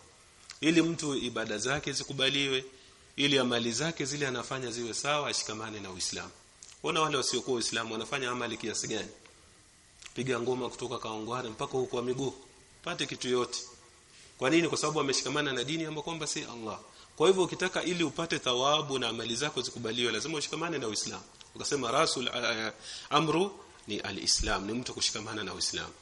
Ili mtu ibada zake zikubaliwe ili amali zake zile anafanya ziwe sawa ashikamane na Uislamu Ona wale wasiokuwa Uislamu wanafanya amali kiasi gani? Piga ngoma kutoka kaongware mpaka huko kwa miguu. Pate kitu yote. Kwa nini? Kwa sababu ameshikamana na dini ambayo kwamba si Allah. Kwa hivyo ukitaka ili upate thawabu na amali zako zikubaliwe lazima ushikamane na Uislamu. Ukasema rasul uh, amru ni alislam, ni mtu kushikamana na Uislamu.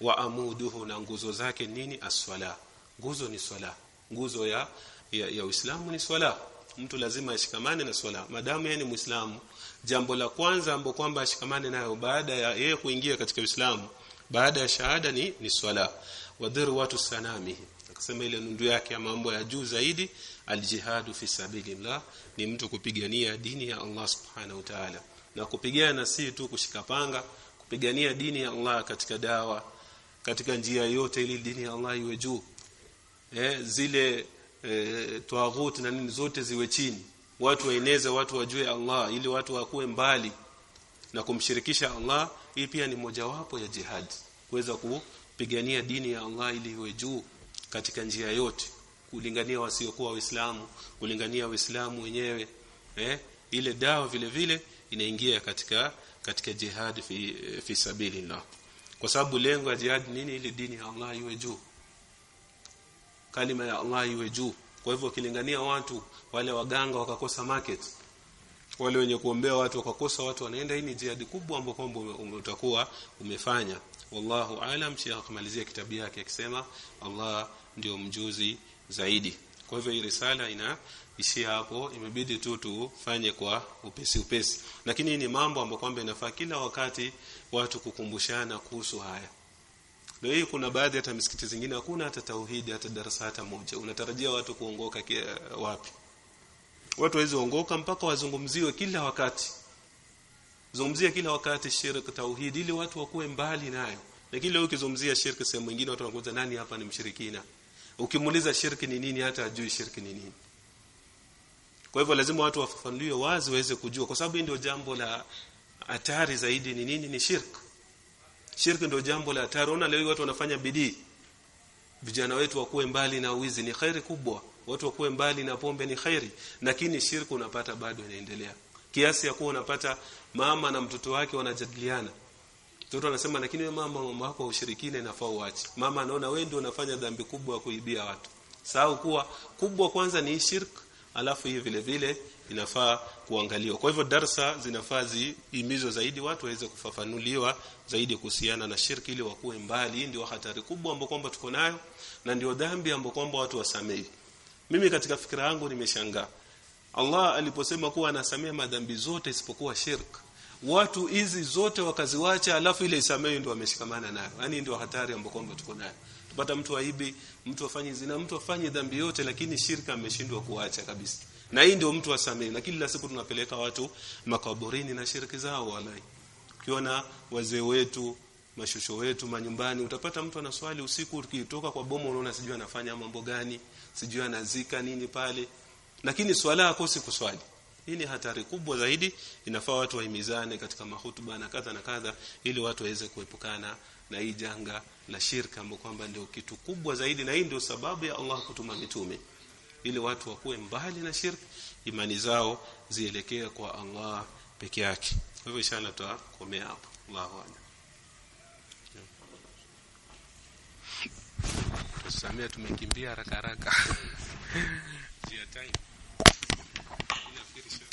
Wa amuduhu na nguzo zake nini? Aswala. Nguzo ni swala. Nguzo ya ya, ya Uislamu ni swala. Mtu lazima ashikamane na swala. Madamu yeye ni Muislamu, jambo la kwanza ambapo kwamba ashikamane nayo baada ya yeye kuingia katika Uislamu baada ya shahada ni ni swala. Wadhiru watu sanamihi akasema ile nundu yake ya mambo ya juu zaidi aljihadu fi sabilillah ni mtu kupigania dini ya Allah subhanahu wa ta'ala. Na kupigana si tu kushika panga kupigania dini ya Allah katika dawa katika njia yote ili dini ya Allah iwe juu. Eh, zile eh, tawaghuti na nini zote ziwe chini watu waeneze watu wajue Allah ili watu wakuwe mbali na kumshirikisha Allah. Hii pia ni mojawapo ya jihad kuweza kupigania dini ya Allah ili iwe juu katika njia yote kulingania wasiokuwa waislamu kulingania waislamu wenyewe eh? Ile dawa vile vile inaingia katika katika jihad fi, fi sabilillah. Kwa sababu lengo ya jihad nini? Ili dini ya Allah iwe juu kalima ya Allah iwe juu kwa hivyo ukilingania watu wale waganga wakakosa market wale wenye kuombea watu wakakosa watu wanaenda. Hii ni jihadi kubwa ambayo kwamba utakuwa umefanya. Wallahu alam Sheikh akamalizia kitabu yake akisema Allah ndio mjuzi zaidi. Kwa hivyo hii risala inaishia hapo. Imebidi tu tufanye kwa upesi upesi. Lakini ni mambo ambayo kwamba inafaa kila wakati watu kukumbushana kuhusu haya Leo hii kuna baadhi hata misikiti zingine hakuna hata tauhidi hata darasa hata moja. Unatarajia watu kuongoka kia, wapi? Watu waweze ongoka mpaka wazungumziwe kila wakati. Zungumzia kila wakati shirk tauhidi ili watu wakuwe mbali nayo. Lakini leo ukizungumzia shirki sehemu nyingine watu wanakuuliza nani hapa ni mshirikina. Ukimuuliza shirki ni nini hata ajui shirki ni nini. Kwa hivyo lazima watu wafafanuliwe wazi waweze kujua kwa sababu ndio jambo la hatari zaidi ni nini ni shirki shirki ndio jambo la hatari. Ona leo watu wanafanya bidii. Vijana wetu wakuwe mbali na wizi ni khairi kubwa. Watu wakuwe mbali na pombe ni khairi lakini shirki unapata bado inaendelea. Kiasi ya kuwa unapata mama na mtoto wake wanajadiliana. Mtoto anasema lakini wewe mama mama wako ushirikine inafaa uache. Mama anaona wewe ndio unafanya dhambi kubwa ya kuibia watu. Sahau kuwa kubwa kwanza ni shirk alafu hii vile vile inafaa kuangaliwa. Kwa hivyo darsa zinafaa zihimizwe zaidi watu waweze kufafanuliwa zaidi kuhusiana na shirki ili wakuwe mbali. Ndio hatari kubwa ambayo kwamba tuko nayo na ndio dhambi ambayo kwamba watu wasamei. Mimi katika fikra yangu nimeshangaa. Allah aliposema kuwa anasamea madhambi zote isipokuwa shirk. Watu hizi zote wakaziwacha alafu ile isamehe ndio wameshikamana nayo. Yaani ndio hatari ambayo kwamba tuko nayo. Tupata mtu aibi, mtu afanye zina, mtu afanye dhambi yote lakini shirka ameshindwa kuacha kabisa na hii ndio mtu asamehe na kila siku tunapeleka watu makaburini na shiriki zao walai. Ukiona wazee wetu mashusho wetu manyumbani utapata mtu anaswali usiku ukitoka kwa bomo unaona sijui anafanya mambo gani sijui anazika nini pale. Lakini swala hakosi kuswali. Hii ni hatari kubwa zaidi. Inafaa watu wahimizane katika mahutuba na kadha na kadha ili watu waweze kuepukana na hii janga la shirka ambapo kwamba ndio kitu kubwa zaidi. Na hii ndio sababu ya Allah kutuma mitume ili watu wakuwe mbali na shirki imani zao zielekee kwa Allah peke yake. Kwa hivyo inshallah tutakomea hapo. Allahu akbar Samia tumekimbia haraka haraka *laughs*